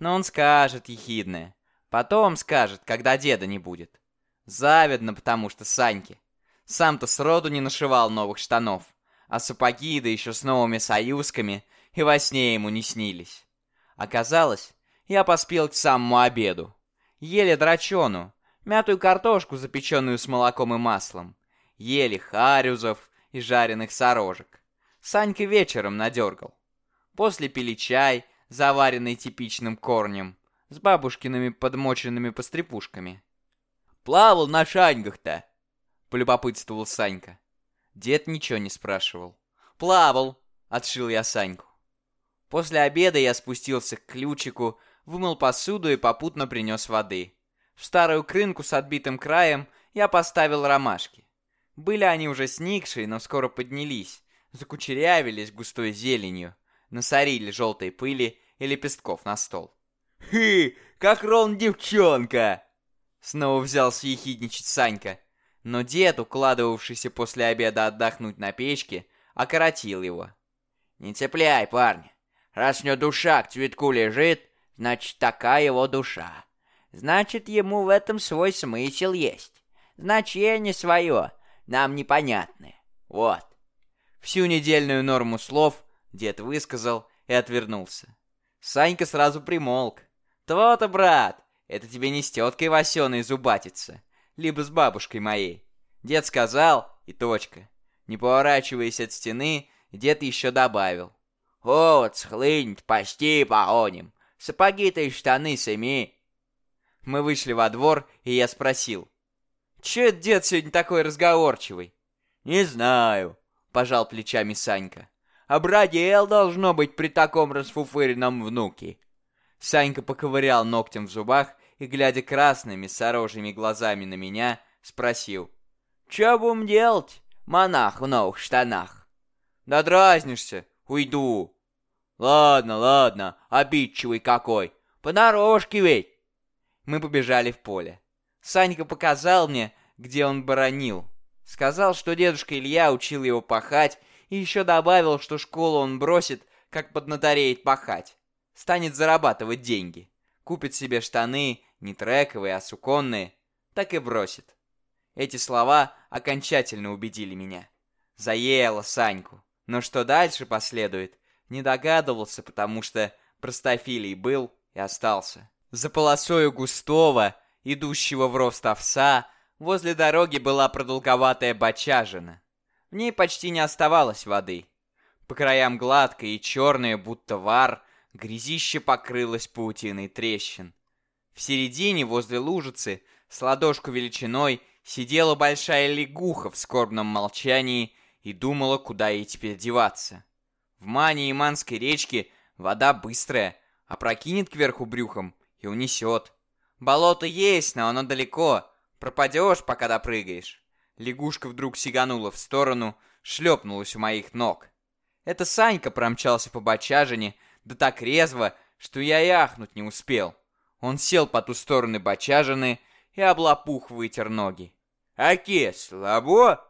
Но он скажет ехидное. Потом скажет, когда деда не будет. Завидно, потому что Саньке. Сам-то сроду не нашивал новых штанов. А сапоги, да еще с новыми союзками, и во сне ему не снились. Оказалось, я поспел к самому обеду. Ели драчону, мятую картошку, запеченную с молоком и маслом. Ели харюзов и жареных сорожек. Санька вечером надергал. После пили чай, заваренный типичным корнем, с бабушкиными подмоченными пострепушками. «Плавал на шаньгах-то!» — полюбопытствовал Санька. Дед ничего не спрашивал. «Плавал!» — отшил я Саньку. После обеда я спустился к ключику, вымыл посуду и попутно принес воды. В старую крынку с отбитым краем я поставил ромашки. Были они уже сникшие, но скоро поднялись, закучерявились густой зеленью, насорили желтой пыли и лепестков на стол. «Хы, как рон девчонка!» Снова взялся ехидничать Санька. Но дед, укладывавшийся после обеда отдохнуть на печке, окоротил его. «Не цепляй, парня. Раз у него душа к цветку лежит, значит, такая его душа. Значит, ему в этом свой смысл есть. Значение свое, нам непонятное. Вот». Всю недельную норму слов дед высказал и отвернулся. Санька сразу примолк. «То-то, брат, это тебе не с теткой Васеной зубатиться, либо с бабушкой моей». Дед сказал, и точка. Не поворачиваясь от стены, дед еще добавил. «Вот, схлынь, почти погоним. Сапоги-то и штаны сами». Мы вышли во двор, и я спросил. «Че это дед сегодня такой разговорчивый?» «Не знаю», — пожал плечами Санька. «Обрадел, должно быть, при таком расфуфыренном внуке». Санька поковырял ногтем в зубах и, глядя красными, сорожьими глазами на меня, спросил. «Че будем делать, монах в новых штанах?» «Да дразнишься, уйду». «Ладно, ладно, обидчивый какой, понарошке ведь». Мы побежали в поле. Санька показал мне, где он баранил. Сказал, что дедушка Илья учил его пахать, и еще добавил, что школу он бросит, как поднатореет пахать. Станет зарабатывать деньги. Купит себе штаны, не трековые, а суконные. Так и бросит. Эти слова окончательно убедили меня. Заело Саньку. Но что дальше последует, не догадывался, потому что простофилий был и остался. За полосою густого, идущего в рост овса, Возле дороги была продолговатая бочажина. В ней почти не оставалось воды. По краям гладкое и черное, будто вар, грязище покрылось паутиной трещин. В середине, возле лужицы, с ладошку величиной, сидела большая лягуха в скорбном молчании и думала, куда ей теперь деваться. В Мане и Манской речке вода быстрая, опрокинет кверху брюхом и унесет. Болото есть, но оно далеко, Пропадешь, пока допрыгаешь. Лягушка вдруг сиганула в сторону, шлепнулась у моих ног. Это Санька промчался по бочажине, да так резво, что я и ахнуть не успел. Он сел по ту сторону бочажины и облапух вытер ноги. «Аке, слабо?»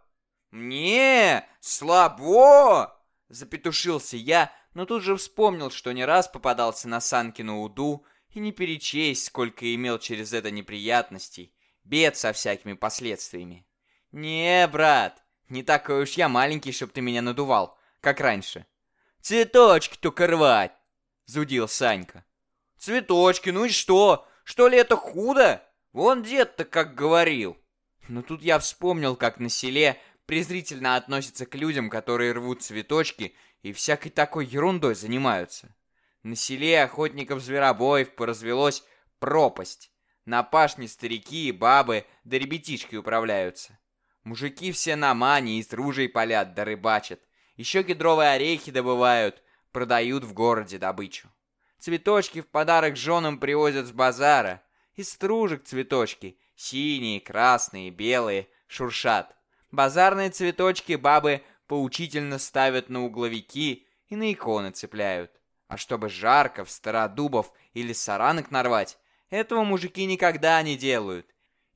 «Не, слабо!» Запетушился я, но тут же вспомнил, что не раз попадался на Санкину уду и не перечесть, сколько имел через это неприятностей бед со всякими последствиями. Не, брат, не такой уж я маленький, чтоб ты меня надувал, как раньше. Цветочки только рвать, зудил Санька. Цветочки, ну и что? Что ли это худо? Вон дед-то как говорил. Но тут я вспомнил, как на селе презрительно относятся к людям, которые рвут цветочки и всякой такой ерундой занимаются. На селе охотников-зверобоев поразвелось пропасть. На пашне старики и бабы, да ребятишки управляются. Мужики все на мане из ружей палят да рыбачат. Еще кедровые орехи добывают, продают в городе добычу. Цветочки в подарок женам привозят с базара. Из стружек цветочки, синие, красные, белые, шуршат. Базарные цветочки бабы поучительно ставят на угловики и на иконы цепляют. А чтобы жарко в стародубов или саранок нарвать, этого мужики никогда не делают.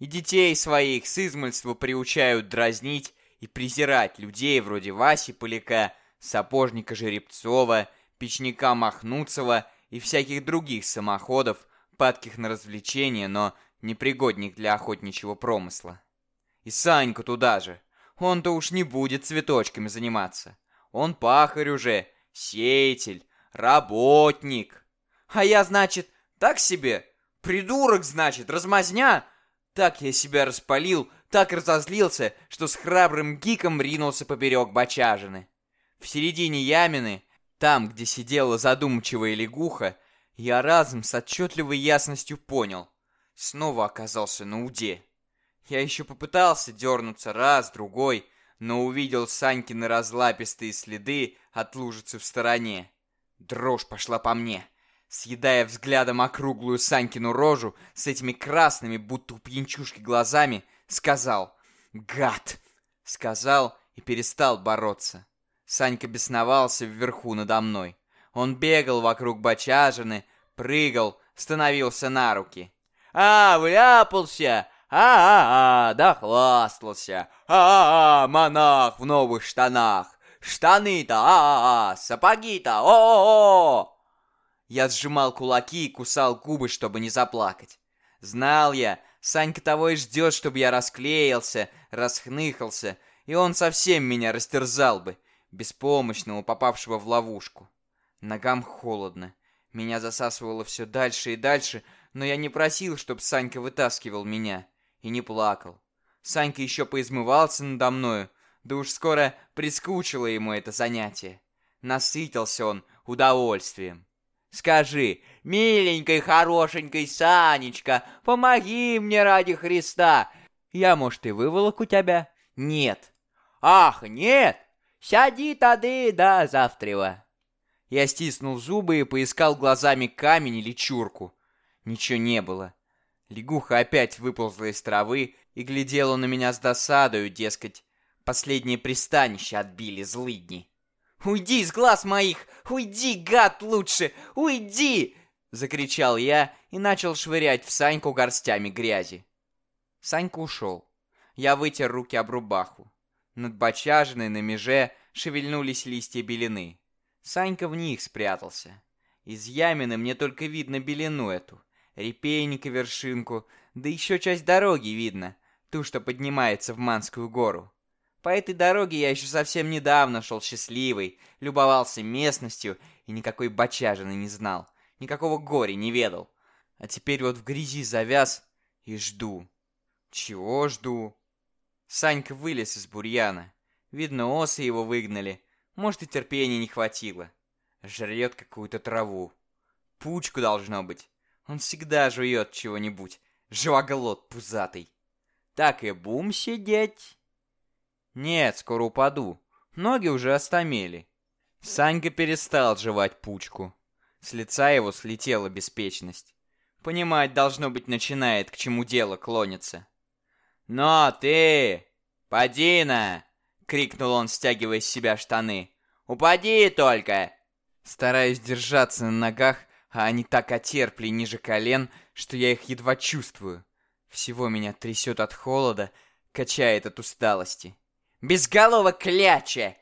И детей своих с измольства приучают дразнить и презирать людей вроде Васи Поляка, сапожника Жеребцова, печника Махнуцева и всяких других самоходов, падких на развлечения, но непригодных для охотничьего промысла. И Санька туда же. Он-то уж не будет цветочками заниматься. Он пахарь уже, сеятель, работник. А я, значит, так себе Придурок, значит, размазня!» Так я себя распалил, так разозлился, что с храбрым гиком ринулся поперек бочажины. В середине ямины, там, где сидела задумчивая лягуха, я разом с отчетливой ясностью понял. Снова оказался на уде. Я еще попытался дернуться раз, другой, но увидел Санькины разлапистые следы от лужицы в стороне. Дрожь пошла по мне съедая взглядом округлую Санькину рожу с этими красными, будто у пьянчушки глазами, сказал «Гад!» Сказал и перестал бороться. Санька бесновался вверху надо мной. Он бегал вокруг бочажины, прыгал, становился на руки. «А, вляпался! А-а-а, да хвастался. А-а-а, монах в новых штанах. Штаны-то, а-а-а, сапоги-то, о-о-о. Я сжимал кулаки и кусал губы, чтобы не заплакать. Знал я, Санька того и ждет, чтобы я расклеился, расхныхался, и он совсем меня растерзал бы, беспомощного, попавшего в ловушку. Ногам холодно. Меня засасывало все дальше и дальше, но я не просил, чтобы Санька вытаскивал меня и не плакал. Санька еще поизмывался надо мною, да уж скоро прискучило ему это занятие. Насытился он удовольствием. Скажи, миленькой, хорошенькой Санечка, помоги мне ради Христа. Я, может, и выволоку тебя? Нет. Ах, нет? Сяди тады до завтрева. Я стиснул зубы и поискал глазами камень или чурку. Ничего не было. Лягуха опять выползла из травы и глядела на меня с досадою, дескать, последнее пристанище отбили злыдни. «Уйди из глаз моих! Уйди, гад, лучше! Уйди!» Закричал я и начал швырять в Саньку горстями грязи. Санька ушел. Я вытер руки об рубаху. Над бочажиной на меже шевельнулись листья белины. Санька в них спрятался. Из ямины мне только видно белину эту репейника вершинку, да еще часть дороги видно, ту, что поднимается в Манскую гору. По этой дороге я еще совсем недавно шел счастливый, любовался местностью и никакой бочажины не знал, никакого горя не ведал. А теперь вот в грязи завяз и жду. Чего жду? Санька вылез из бурьяна. Видно, осы его выгнали. Может, и терпения не хватило. Жрет какую-то траву. Пучку должно быть. Он всегда жует чего-нибудь. Живоглот пузатый. Так и бум сидеть. Нет, скоро упаду. Ноги уже остомели. Санька перестал жевать пучку. С лица его слетела беспечность. Понимать, должно быть, начинает, к чему дело клонится. «Но ты! Падина!» — крикнул он, стягивая с себя штаны. «Упади только!» Стараюсь держаться на ногах, а они так отерпли ниже колен, что я их едва чувствую. Всего меня трясет от холода, качает от усталости. «Безголово кляча!»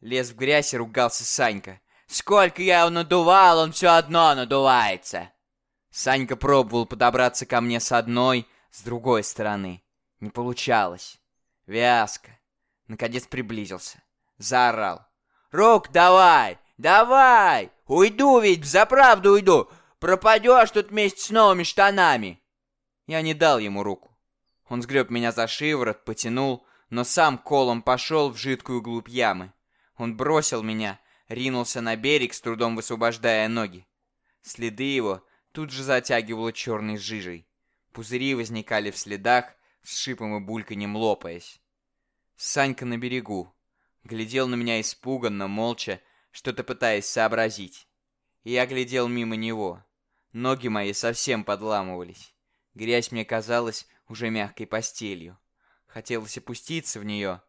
Лез в грязь и ругался Санька. «Сколько я его надувал, он все одно надувается!» Санька пробовал подобраться ко мне с одной, с другой стороны. Не получалось. Вязко. Наконец приблизился. Заорал. «Рук давай! Давай! Уйду ведь, за правду уйду! Пропадешь тут вместе с новыми штанами!» Я не дал ему руку. Он сгреб меня за шиворот, потянул, но сам колом пошел в жидкую глубь ямы. Он бросил меня, ринулся на берег, с трудом высвобождая ноги. Следы его тут же затягивало черной жижей. Пузыри возникали в следах, с шипом и бульканьем лопаясь. Санька на берегу. Глядел на меня испуганно, молча, что-то пытаясь сообразить. Я глядел мимо него. Ноги мои совсем подламывались. Грязь мне казалась уже мягкой постелью. Хотелось опуститься в нее,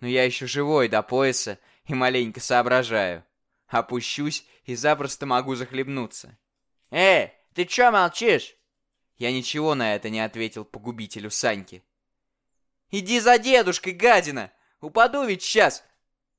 но я еще живой до пояса и маленько соображаю. Опущусь и запросто могу захлебнуться. «Эй, ты чё молчишь?» Я ничего на это не ответил погубителю Саньки. «Иди за дедушкой, гадина! Упаду ведь сейчас,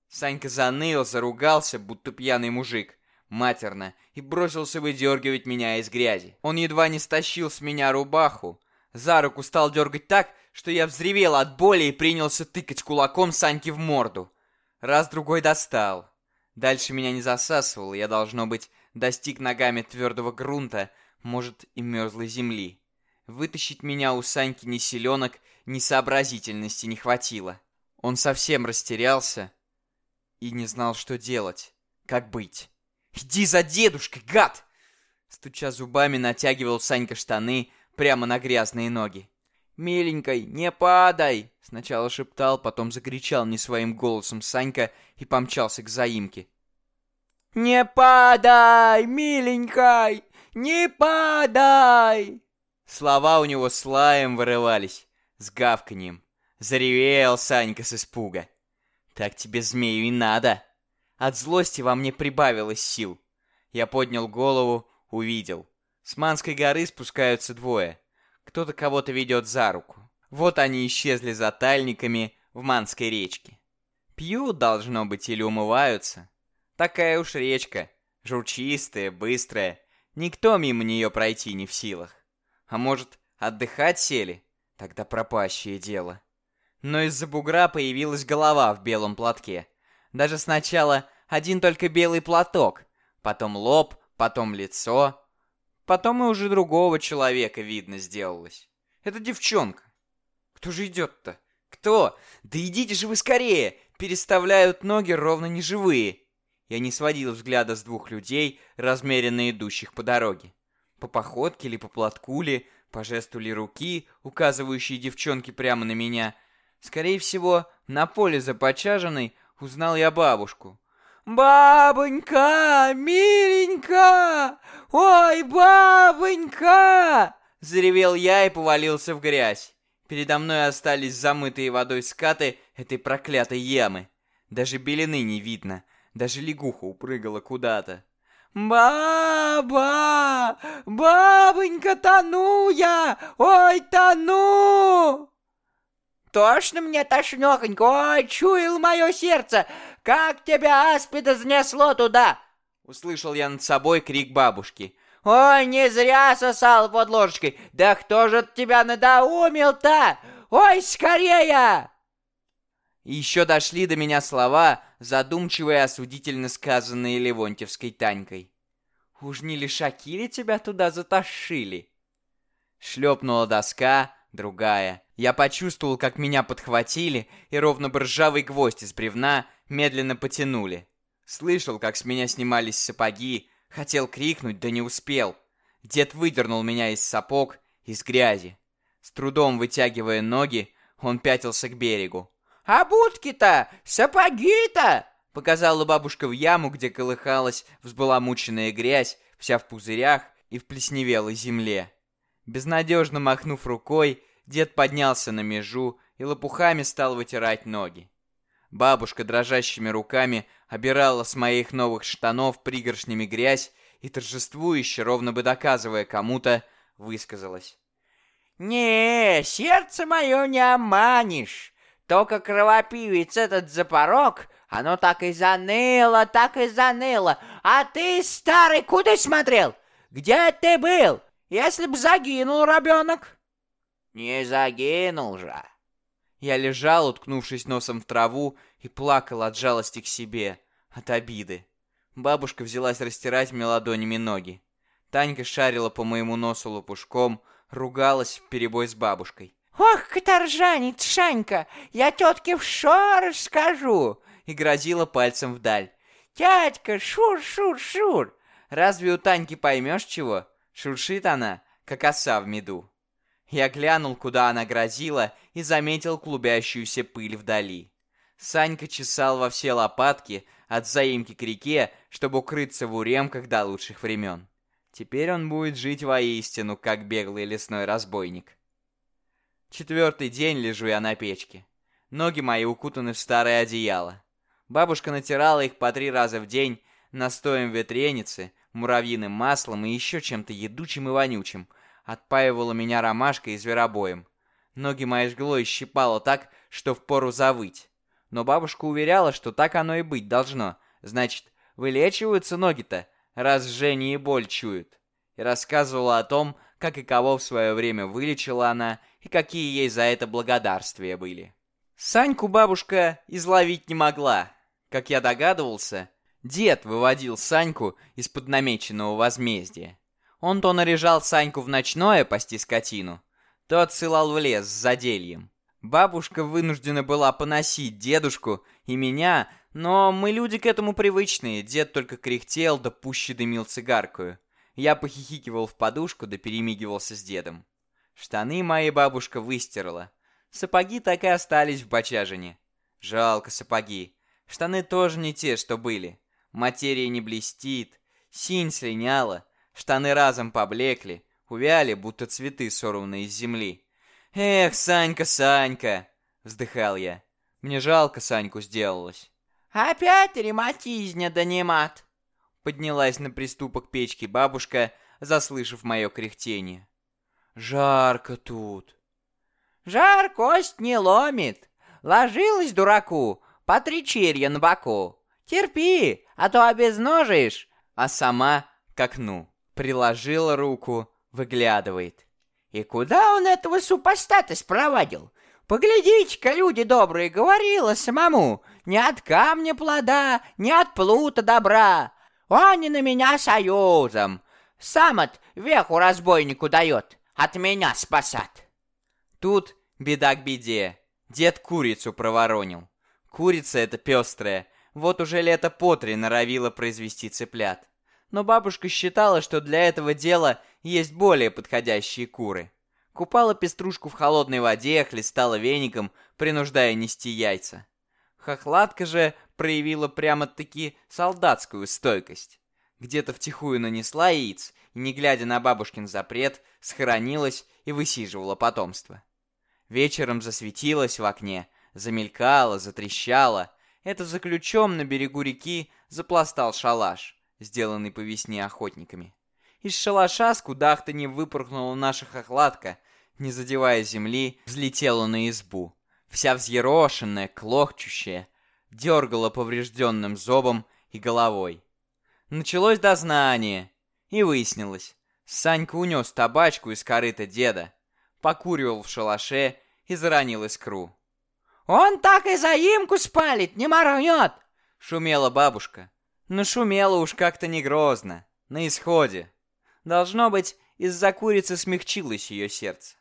Санька заныл, заругался, будто пьяный мужик, матерно, и бросился выдергивать меня из грязи. Он едва не стащил с меня рубаху, за руку стал дергать так, что я взревел от боли и принялся тыкать кулаком Саньке в морду. Раз-другой достал. Дальше меня не засасывало, я, должно быть, достиг ногами твердого грунта, может, и мерзлой земли. Вытащить меня у Саньки ни селенок, ни сообразительности не хватило. Он совсем растерялся, и не знал, что делать. Как быть? «Иди за дедушкой, гад!» Стуча зубами, натягивал Санька штаны прямо на грязные ноги. «Миленькой, не падай!» Сначала шептал, потом закричал не своим голосом Санька и помчался к заимке. «Не падай, миленькой! Не падай!» Слова у него с лаем вырывались, с гавканьем. Заревел Санька с испуга. Так тебе, змею, и надо. От злости во мне прибавилось сил. Я поднял голову, увидел. С Манской горы спускаются двое. Кто-то кого-то ведет за руку. Вот они исчезли за тальниками в Манской речке. Пьют, должно быть, или умываются. Такая уж речка, журчистая, быстрая. Никто мимо нее пройти не в силах. А может, отдыхать сели? Тогда пропащее дело. Но из-за бугра появилась голова в белом платке. Даже сначала один только белый платок, потом лоб, потом лицо, потом и уже другого человека видно сделалось. Это девчонка. Кто же идет-то? Кто? Да идите же вы скорее! Переставляют ноги ровно неживые. Я не сводил взгляда с двух людей, размеренно идущих по дороге. По походке ли, по платку ли, по жесту ли руки, указывающей девчонке прямо на меня. Скорее всего, на поле за почаженной узнал я бабушку. «Бабонька, миленька! Ой, бабонька!» Заревел я и повалился в грязь. Передо мной остались замытые водой скаты этой проклятой ямы. Даже белины не видно, даже лягуха упрыгала куда-то. «Баба! Бабонька, тону я! Ой, тону!» «Тошно мне, тошнёхонько! Ой, чуял мое сердце! Как тебя аспида занесло туда?» Услышал я над собой крик бабушки. «Ой, не зря сосал под ложкой! Да кто же тебя надоумил-то? Ой, скорее!» Еще дошли до меня слова, задумчивые и осудительно сказанные Левонтьевской Танькой. «Уж не лишаки ли тебя туда затащили?» Шлепнула доска, другая. Я почувствовал, как меня подхватили, и ровно ржавый гвоздь из бревна медленно потянули. Слышал, как с меня снимались сапоги, Хотел крикнуть, да не успел. Дед выдернул меня из сапог, из грязи. С трудом вытягивая ноги, он пятился к берегу. «А будки-то? Сапоги-то?» Показала бабушка в яму, где колыхалась взбаламученная грязь, вся в пузырях и в плесневелой земле. Безнадежно махнув рукой, дед поднялся на межу и лопухами стал вытирать ноги. Бабушка дрожащими руками обирала с моих новых штанов пригоршнями грязь и торжествующе, ровно бы доказывая кому-то, высказалась. «Не, сердце мое не обманешь. Только кровопивец этот запорог, оно так и заныло, так и заныло. А ты, старый, куда смотрел? Где ты был? Если б загинул ребенок?» «Не загинул же». Я лежал, уткнувшись носом в траву, и плакал от жалости к себе, от обиды. Бабушка взялась растирать мне ладонями ноги. Танька шарила по моему носу лопушком, ругалась в перебой с бабушкой. «Ох, каторжанец, Шанька, я тетке в шор скажу!» И грозила пальцем вдаль. «Тятька, шур-шур-шур!» Разве у Таньки поймешь чего? Шуршит она, как оса в меду. Я глянул, куда она грозила, и заметил клубящуюся пыль вдали. Санька чесал во все лопатки от заимки к реке, чтобы укрыться в уремках до лучших времен. Теперь он будет жить воистину, как беглый лесной разбойник. Четвертый день лежу я на печке. Ноги мои укутаны в старое одеяло. Бабушка натирала их по три раза в день настоем ветреницы, муравьиным маслом и еще чем-то едучим и вонючим — Отпаивала меня ромашкой и зверобоем. Ноги мои жгло и щипало так, что впору завыть. Но бабушка уверяла, что так оно и быть должно. Значит, вылечиваются ноги-то, раз жжение и боль чуют. И рассказывала о том, как и кого в свое время вылечила она, и какие ей за это благодарствия были. Саньку бабушка изловить не могла. Как я догадывался, дед выводил Саньку из-под намеченного возмездия. Он то наряжал Саньку в ночное пасти скотину, то отсылал в лес с задельем. Бабушка вынуждена была поносить дедушку и меня, но мы люди к этому привычные. Дед только кряхтел да пуще дымил цигаркою. Я похихикивал в подушку да перемигивался с дедом. Штаны мои бабушка выстирала. Сапоги так и остались в бочажине. Жалко сапоги. Штаны тоже не те, что были. Материя не блестит, синь слиняла. Штаны разом поблекли, увяли, будто цветы, сорванные из земли. «Эх, Санька, Санька!» — вздыхал я. Мне жалко Саньку сделалось. «Опять рематизня донимат!» Поднялась на приступок печки бабушка, заслышав мое кряхтение. «Жарко тут!» Жар кость не ломит. Ложилась дураку, по три чирья на боку. Терпи, а то обезножишь. А сама к окну приложила руку, выглядывает. И куда он этого супостата спровадил? Поглядите-ка, люди добрые, говорила самому, ни от камня плода, ни от плута добра. Он не на меня союзом. Сам от веху разбойнику дает, от меня спасат. Тут беда к беде. Дед курицу проворонил. Курица эта пестрая, вот уже лето по три норовила произвести цыплят. Но бабушка считала, что для этого дела есть более подходящие куры. Купала пеструшку в холодной воде, хлестала веником, принуждая нести яйца. Хохлатка же проявила прямо-таки солдатскую стойкость. Где-то втихую нанесла яиц, не глядя на бабушкин запрет, схоронилась и высиживала потомство. Вечером засветилась в окне, замелькала, затрещала. Это за ключом на берегу реки запластал шалаш, сделанный по весне охотниками. Из шалаша с кудахтанье выпорхнула наша хохлатка, не задевая земли, взлетела на избу. Вся взъерошенная, клохчущая, дергала поврежденным зобом и головой. Началось дознание, и выяснилось. Санька унес табачку из корыта деда, покуривал в шалаше и заронил искру. «Он так и заимку спалит, не моргнет!» — шумела бабушка. Но шумела уж как-то не грозно, на исходе. Должно быть, из-за курицы смягчилось ее сердце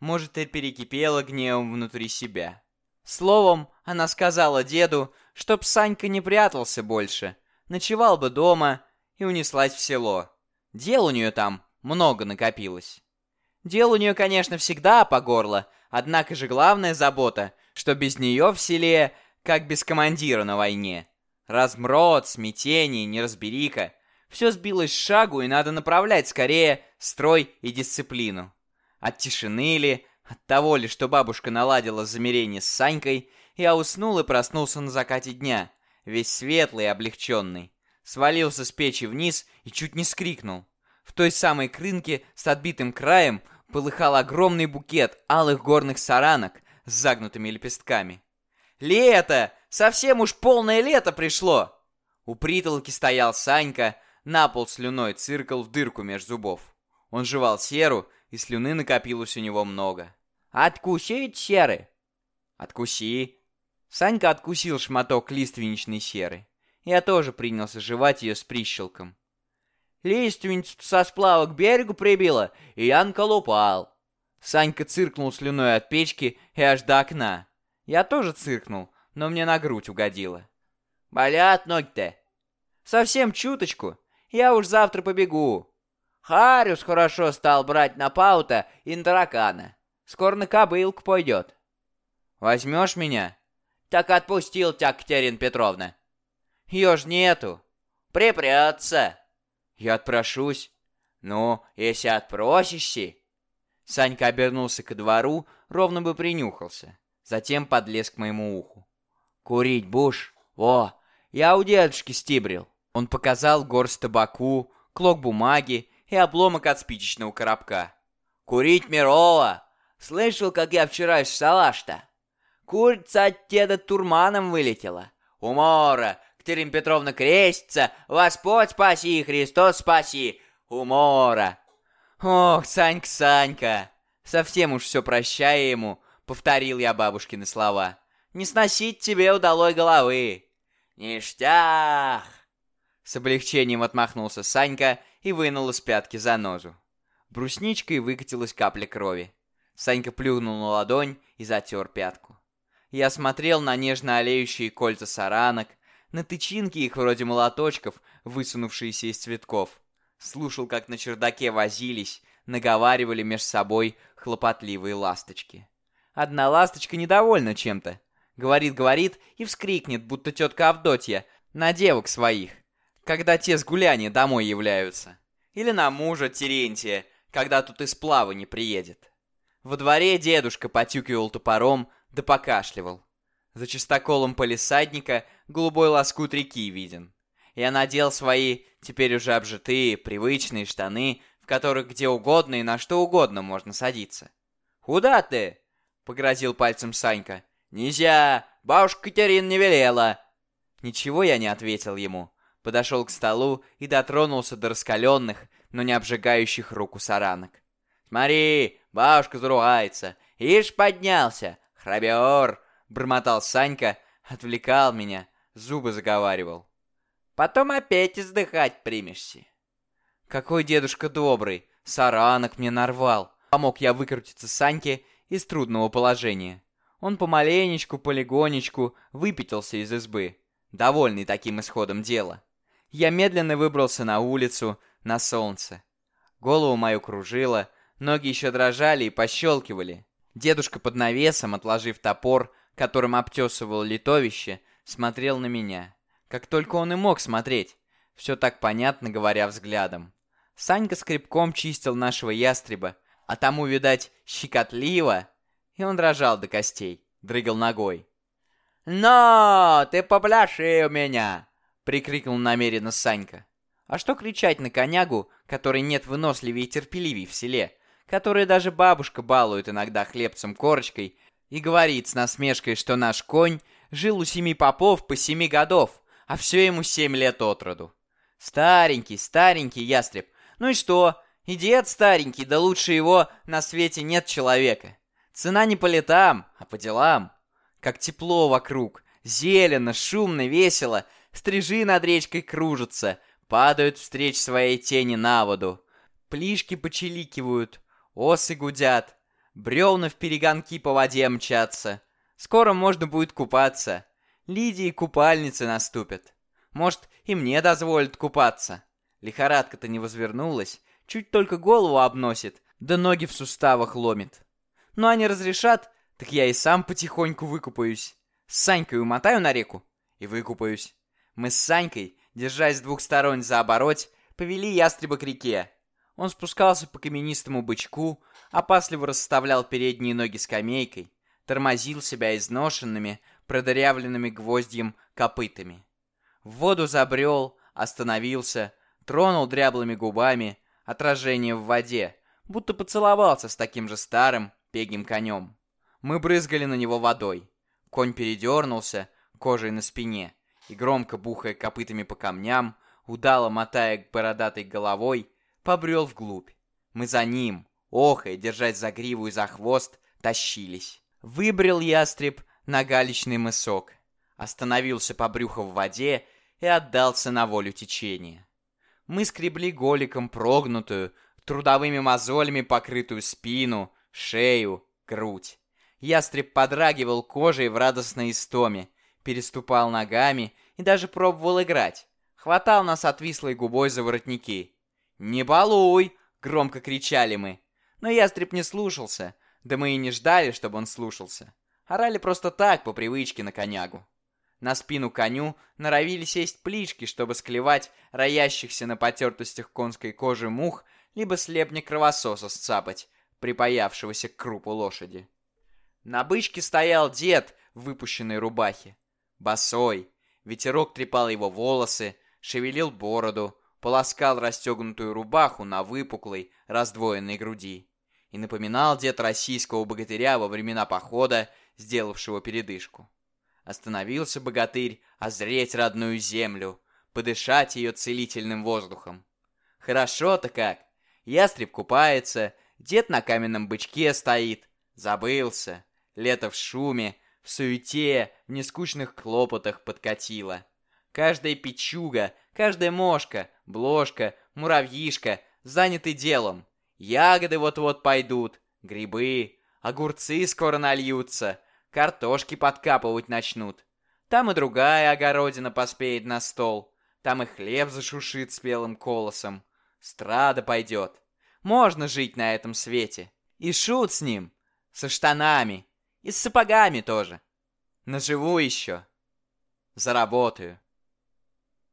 может, и перекипела гневом внутри себя. Словом, она сказала деду, чтоб Санька не прятался больше, ночевал бы дома и унеслась в село. Дел у нее там много накопилось. Дел у нее, конечно, всегда по горло, однако же главная забота, что без нее в селе, как без командира на войне. Размрот, смятение, неразберика. Все сбилось с шагу, и надо направлять скорее строй и дисциплину. От тишины ли, от того ли, что бабушка наладила замерение с Санькой, я уснул и проснулся на закате дня, весь светлый и облегченный. Свалился с печи вниз и чуть не скрикнул. В той самой крынке с отбитым краем полыхал огромный букет алых горных саранок с загнутыми лепестками. «Лето! Совсем уж полное лето пришло!» У притолки стоял Санька, на пол слюной циркал в дырку меж зубов. Он жевал серу и слюны накопилось у него много. «Откусить серы?» «Откуси». Санька откусил шматок лиственничной серы. Я тоже принялся жевать ее с прищелком. Лиственницу со сплава к берегу прибило, и Янка лупал. Санька циркнул слюной от печки и аж до окна. Я тоже циркнул, но мне на грудь угодило. «Болят ноги-то?» «Совсем чуточку. Я уж завтра побегу. Хариус хорошо стал брать на паута и на таракана. Скоро на кобылку пойдет. Возьмешь меня? Так отпустил тебя, Катерина Петровна. Ее ж нету. Припрется. Я отпрошусь. Ну, если отпросишься... Санька обернулся ко двору, ровно бы принюхался. Затем подлез к моему уху. «Курить будешь? О, я у дедушки стибрил». Он показал горсть табаку, клок бумаги и обломок от спичечного коробка. «Курить Мирова! Слышал, как я вчера из шалаш-то? Курица от деда турманом вылетела. Умора! Катерина Петровна крестится! Господь спаси, Христос спаси! Умора!» «Ох, Санька, Санька! Совсем уж все прощая ему!» — повторил я бабушкины слова. «Не сносить тебе удалой головы!» «Ништяк!» С облегчением отмахнулся Санька и вынул из пятки занозу. Брусничкой выкатилась капля крови. Санька плюнул на ладонь и затер пятку. Я смотрел на нежно олеющие кольца саранок, на тычинки их вроде молоточков, высунувшиеся из цветков. Слушал, как на чердаке возились, наговаривали меж собой хлопотливые ласточки. Одна ласточка недовольна чем-то. Говорит-говорит и вскрикнет, будто тетка Авдотья, на девок своих когда те с гуляния домой являются. Или на мужа Терентия, когда тут из плава не приедет. Во дворе дедушка потюкивал топором, да покашливал. За чистоколом полисадника голубой лоскут реки виден. Я надел свои, теперь уже обжитые, привычные штаны, в которых где угодно и на что угодно можно садиться. «Куда ты?» погрозил пальцем Санька. «Нельзя! Бабушка Катерина не велела!» Ничего я не ответил ему. Подошел к столу и дотронулся до раскаленных, но не обжигающих руку саранок. «Смотри, бабушка заругается! Ишь, поднялся! Храбер!» Бормотал Санька, отвлекал меня, зубы заговаривал. «Потом опять издыхать примешься!» Какой дедушка добрый! Саранок мне нарвал! Помог я выкрутиться Саньке из трудного положения. Он помаленечку, полегонечку выпятился из избы, довольный таким исходом дела. Я медленно выбрался на улицу, на солнце. Голову мою кружило, ноги еще дрожали и пощелкивали. Дедушка под навесом, отложив топор, которым обтесывал литовище, смотрел на меня. Как только он и мог смотреть, все так понятно говоря взглядом. Санька скребком чистил нашего ястреба, а тому, видать, щекотливо, и он дрожал до костей, дрыгал ногой. «Но, ты попляши у меня!» — прикрикнул намеренно Санька. А что кричать на конягу, который нет выносливее и терпеливей в селе, который даже бабушка балует иногда хлебцем-корочкой и говорит с насмешкой, что наш конь жил у семи попов по семи годов, а все ему семь лет от роду. Старенький, старенький ястреб. Ну и что? И дед старенький, да лучше его на свете нет человека. Цена не по летам, а по делам. Как тепло вокруг, зелено, шумно, весело, стрижи над речкой кружатся, падают встреч своей тени на воду. Плишки почеликивают, осы гудят, бревна в перегонки по воде мчатся. Скоро можно будет купаться. Лидии купальницы наступят. Может, и мне дозволят купаться. Лихорадка-то не возвернулась, Чуть только голову обносит, да ноги в суставах ломит. Ну, они разрешат, так я и сам потихоньку выкупаюсь. С Санькой умотаю на реку и выкупаюсь. Мы с Санькой, держась с двух сторон за оборот, повели ястреба к реке. Он спускался по каменистому бычку, опасливо расставлял передние ноги скамейкой, тормозил себя изношенными, продырявленными гвоздьем копытами. В воду забрел, остановился, тронул дряблыми губами, отражение в воде, будто поцеловался с таким же старым, пегим конем. Мы брызгали на него водой. Конь передернулся, кожей на спине, и громко бухая копытами по камням, удало мотая бородатой головой, побрел вглубь. Мы за ним, охая, держась за гриву и за хвост, тащились. Выбрел ястреб на галечный мысок, остановился по брюху в воде и отдался на волю течения. Мы скребли голиком прогнутую, трудовыми мозолями покрытую спину, шею, грудь. Ястреб подрагивал кожей в радостной истоме, переступал ногами и даже пробовал играть. Хватал нас отвислой губой за воротники. «Не балуй!» — громко кричали мы. Но ястреб не слушался, да мы и не ждали, чтобы он слушался. Орали просто так, по привычке на конягу. На спину коню норовили сесть плишки, чтобы склевать роящихся на потертостях конской кожи мух, либо слепня кровососа сцапать, припаявшегося к крупу лошади. На бычке стоял дед в выпущенной рубахе. Босой. Ветерок трепал его волосы, шевелил бороду, полоскал расстегнутую рубаху на выпуклой, раздвоенной груди. И напоминал дед российского богатыря во времена похода, сделавшего передышку. Остановился богатырь озреть родную землю, подышать ее целительным воздухом. Хорошо-то как. Ястреб купается, дед на каменном бычке стоит. Забылся. Лето в шуме, в суете, в нескучных хлопотах подкатило. Каждая печуга, каждая мошка, бложка, муравьишка заняты делом. Ягоды вот-вот пойдут, грибы, огурцы скоро нальются, картошки подкапывать начнут. Там и другая огородина поспеет на стол. Там и хлеб зашушит спелым колосом. Страда пойдет. Можно жить на этом свете. И шут с ним. Со штанами. И с сапогами тоже. Наживу еще. Заработаю.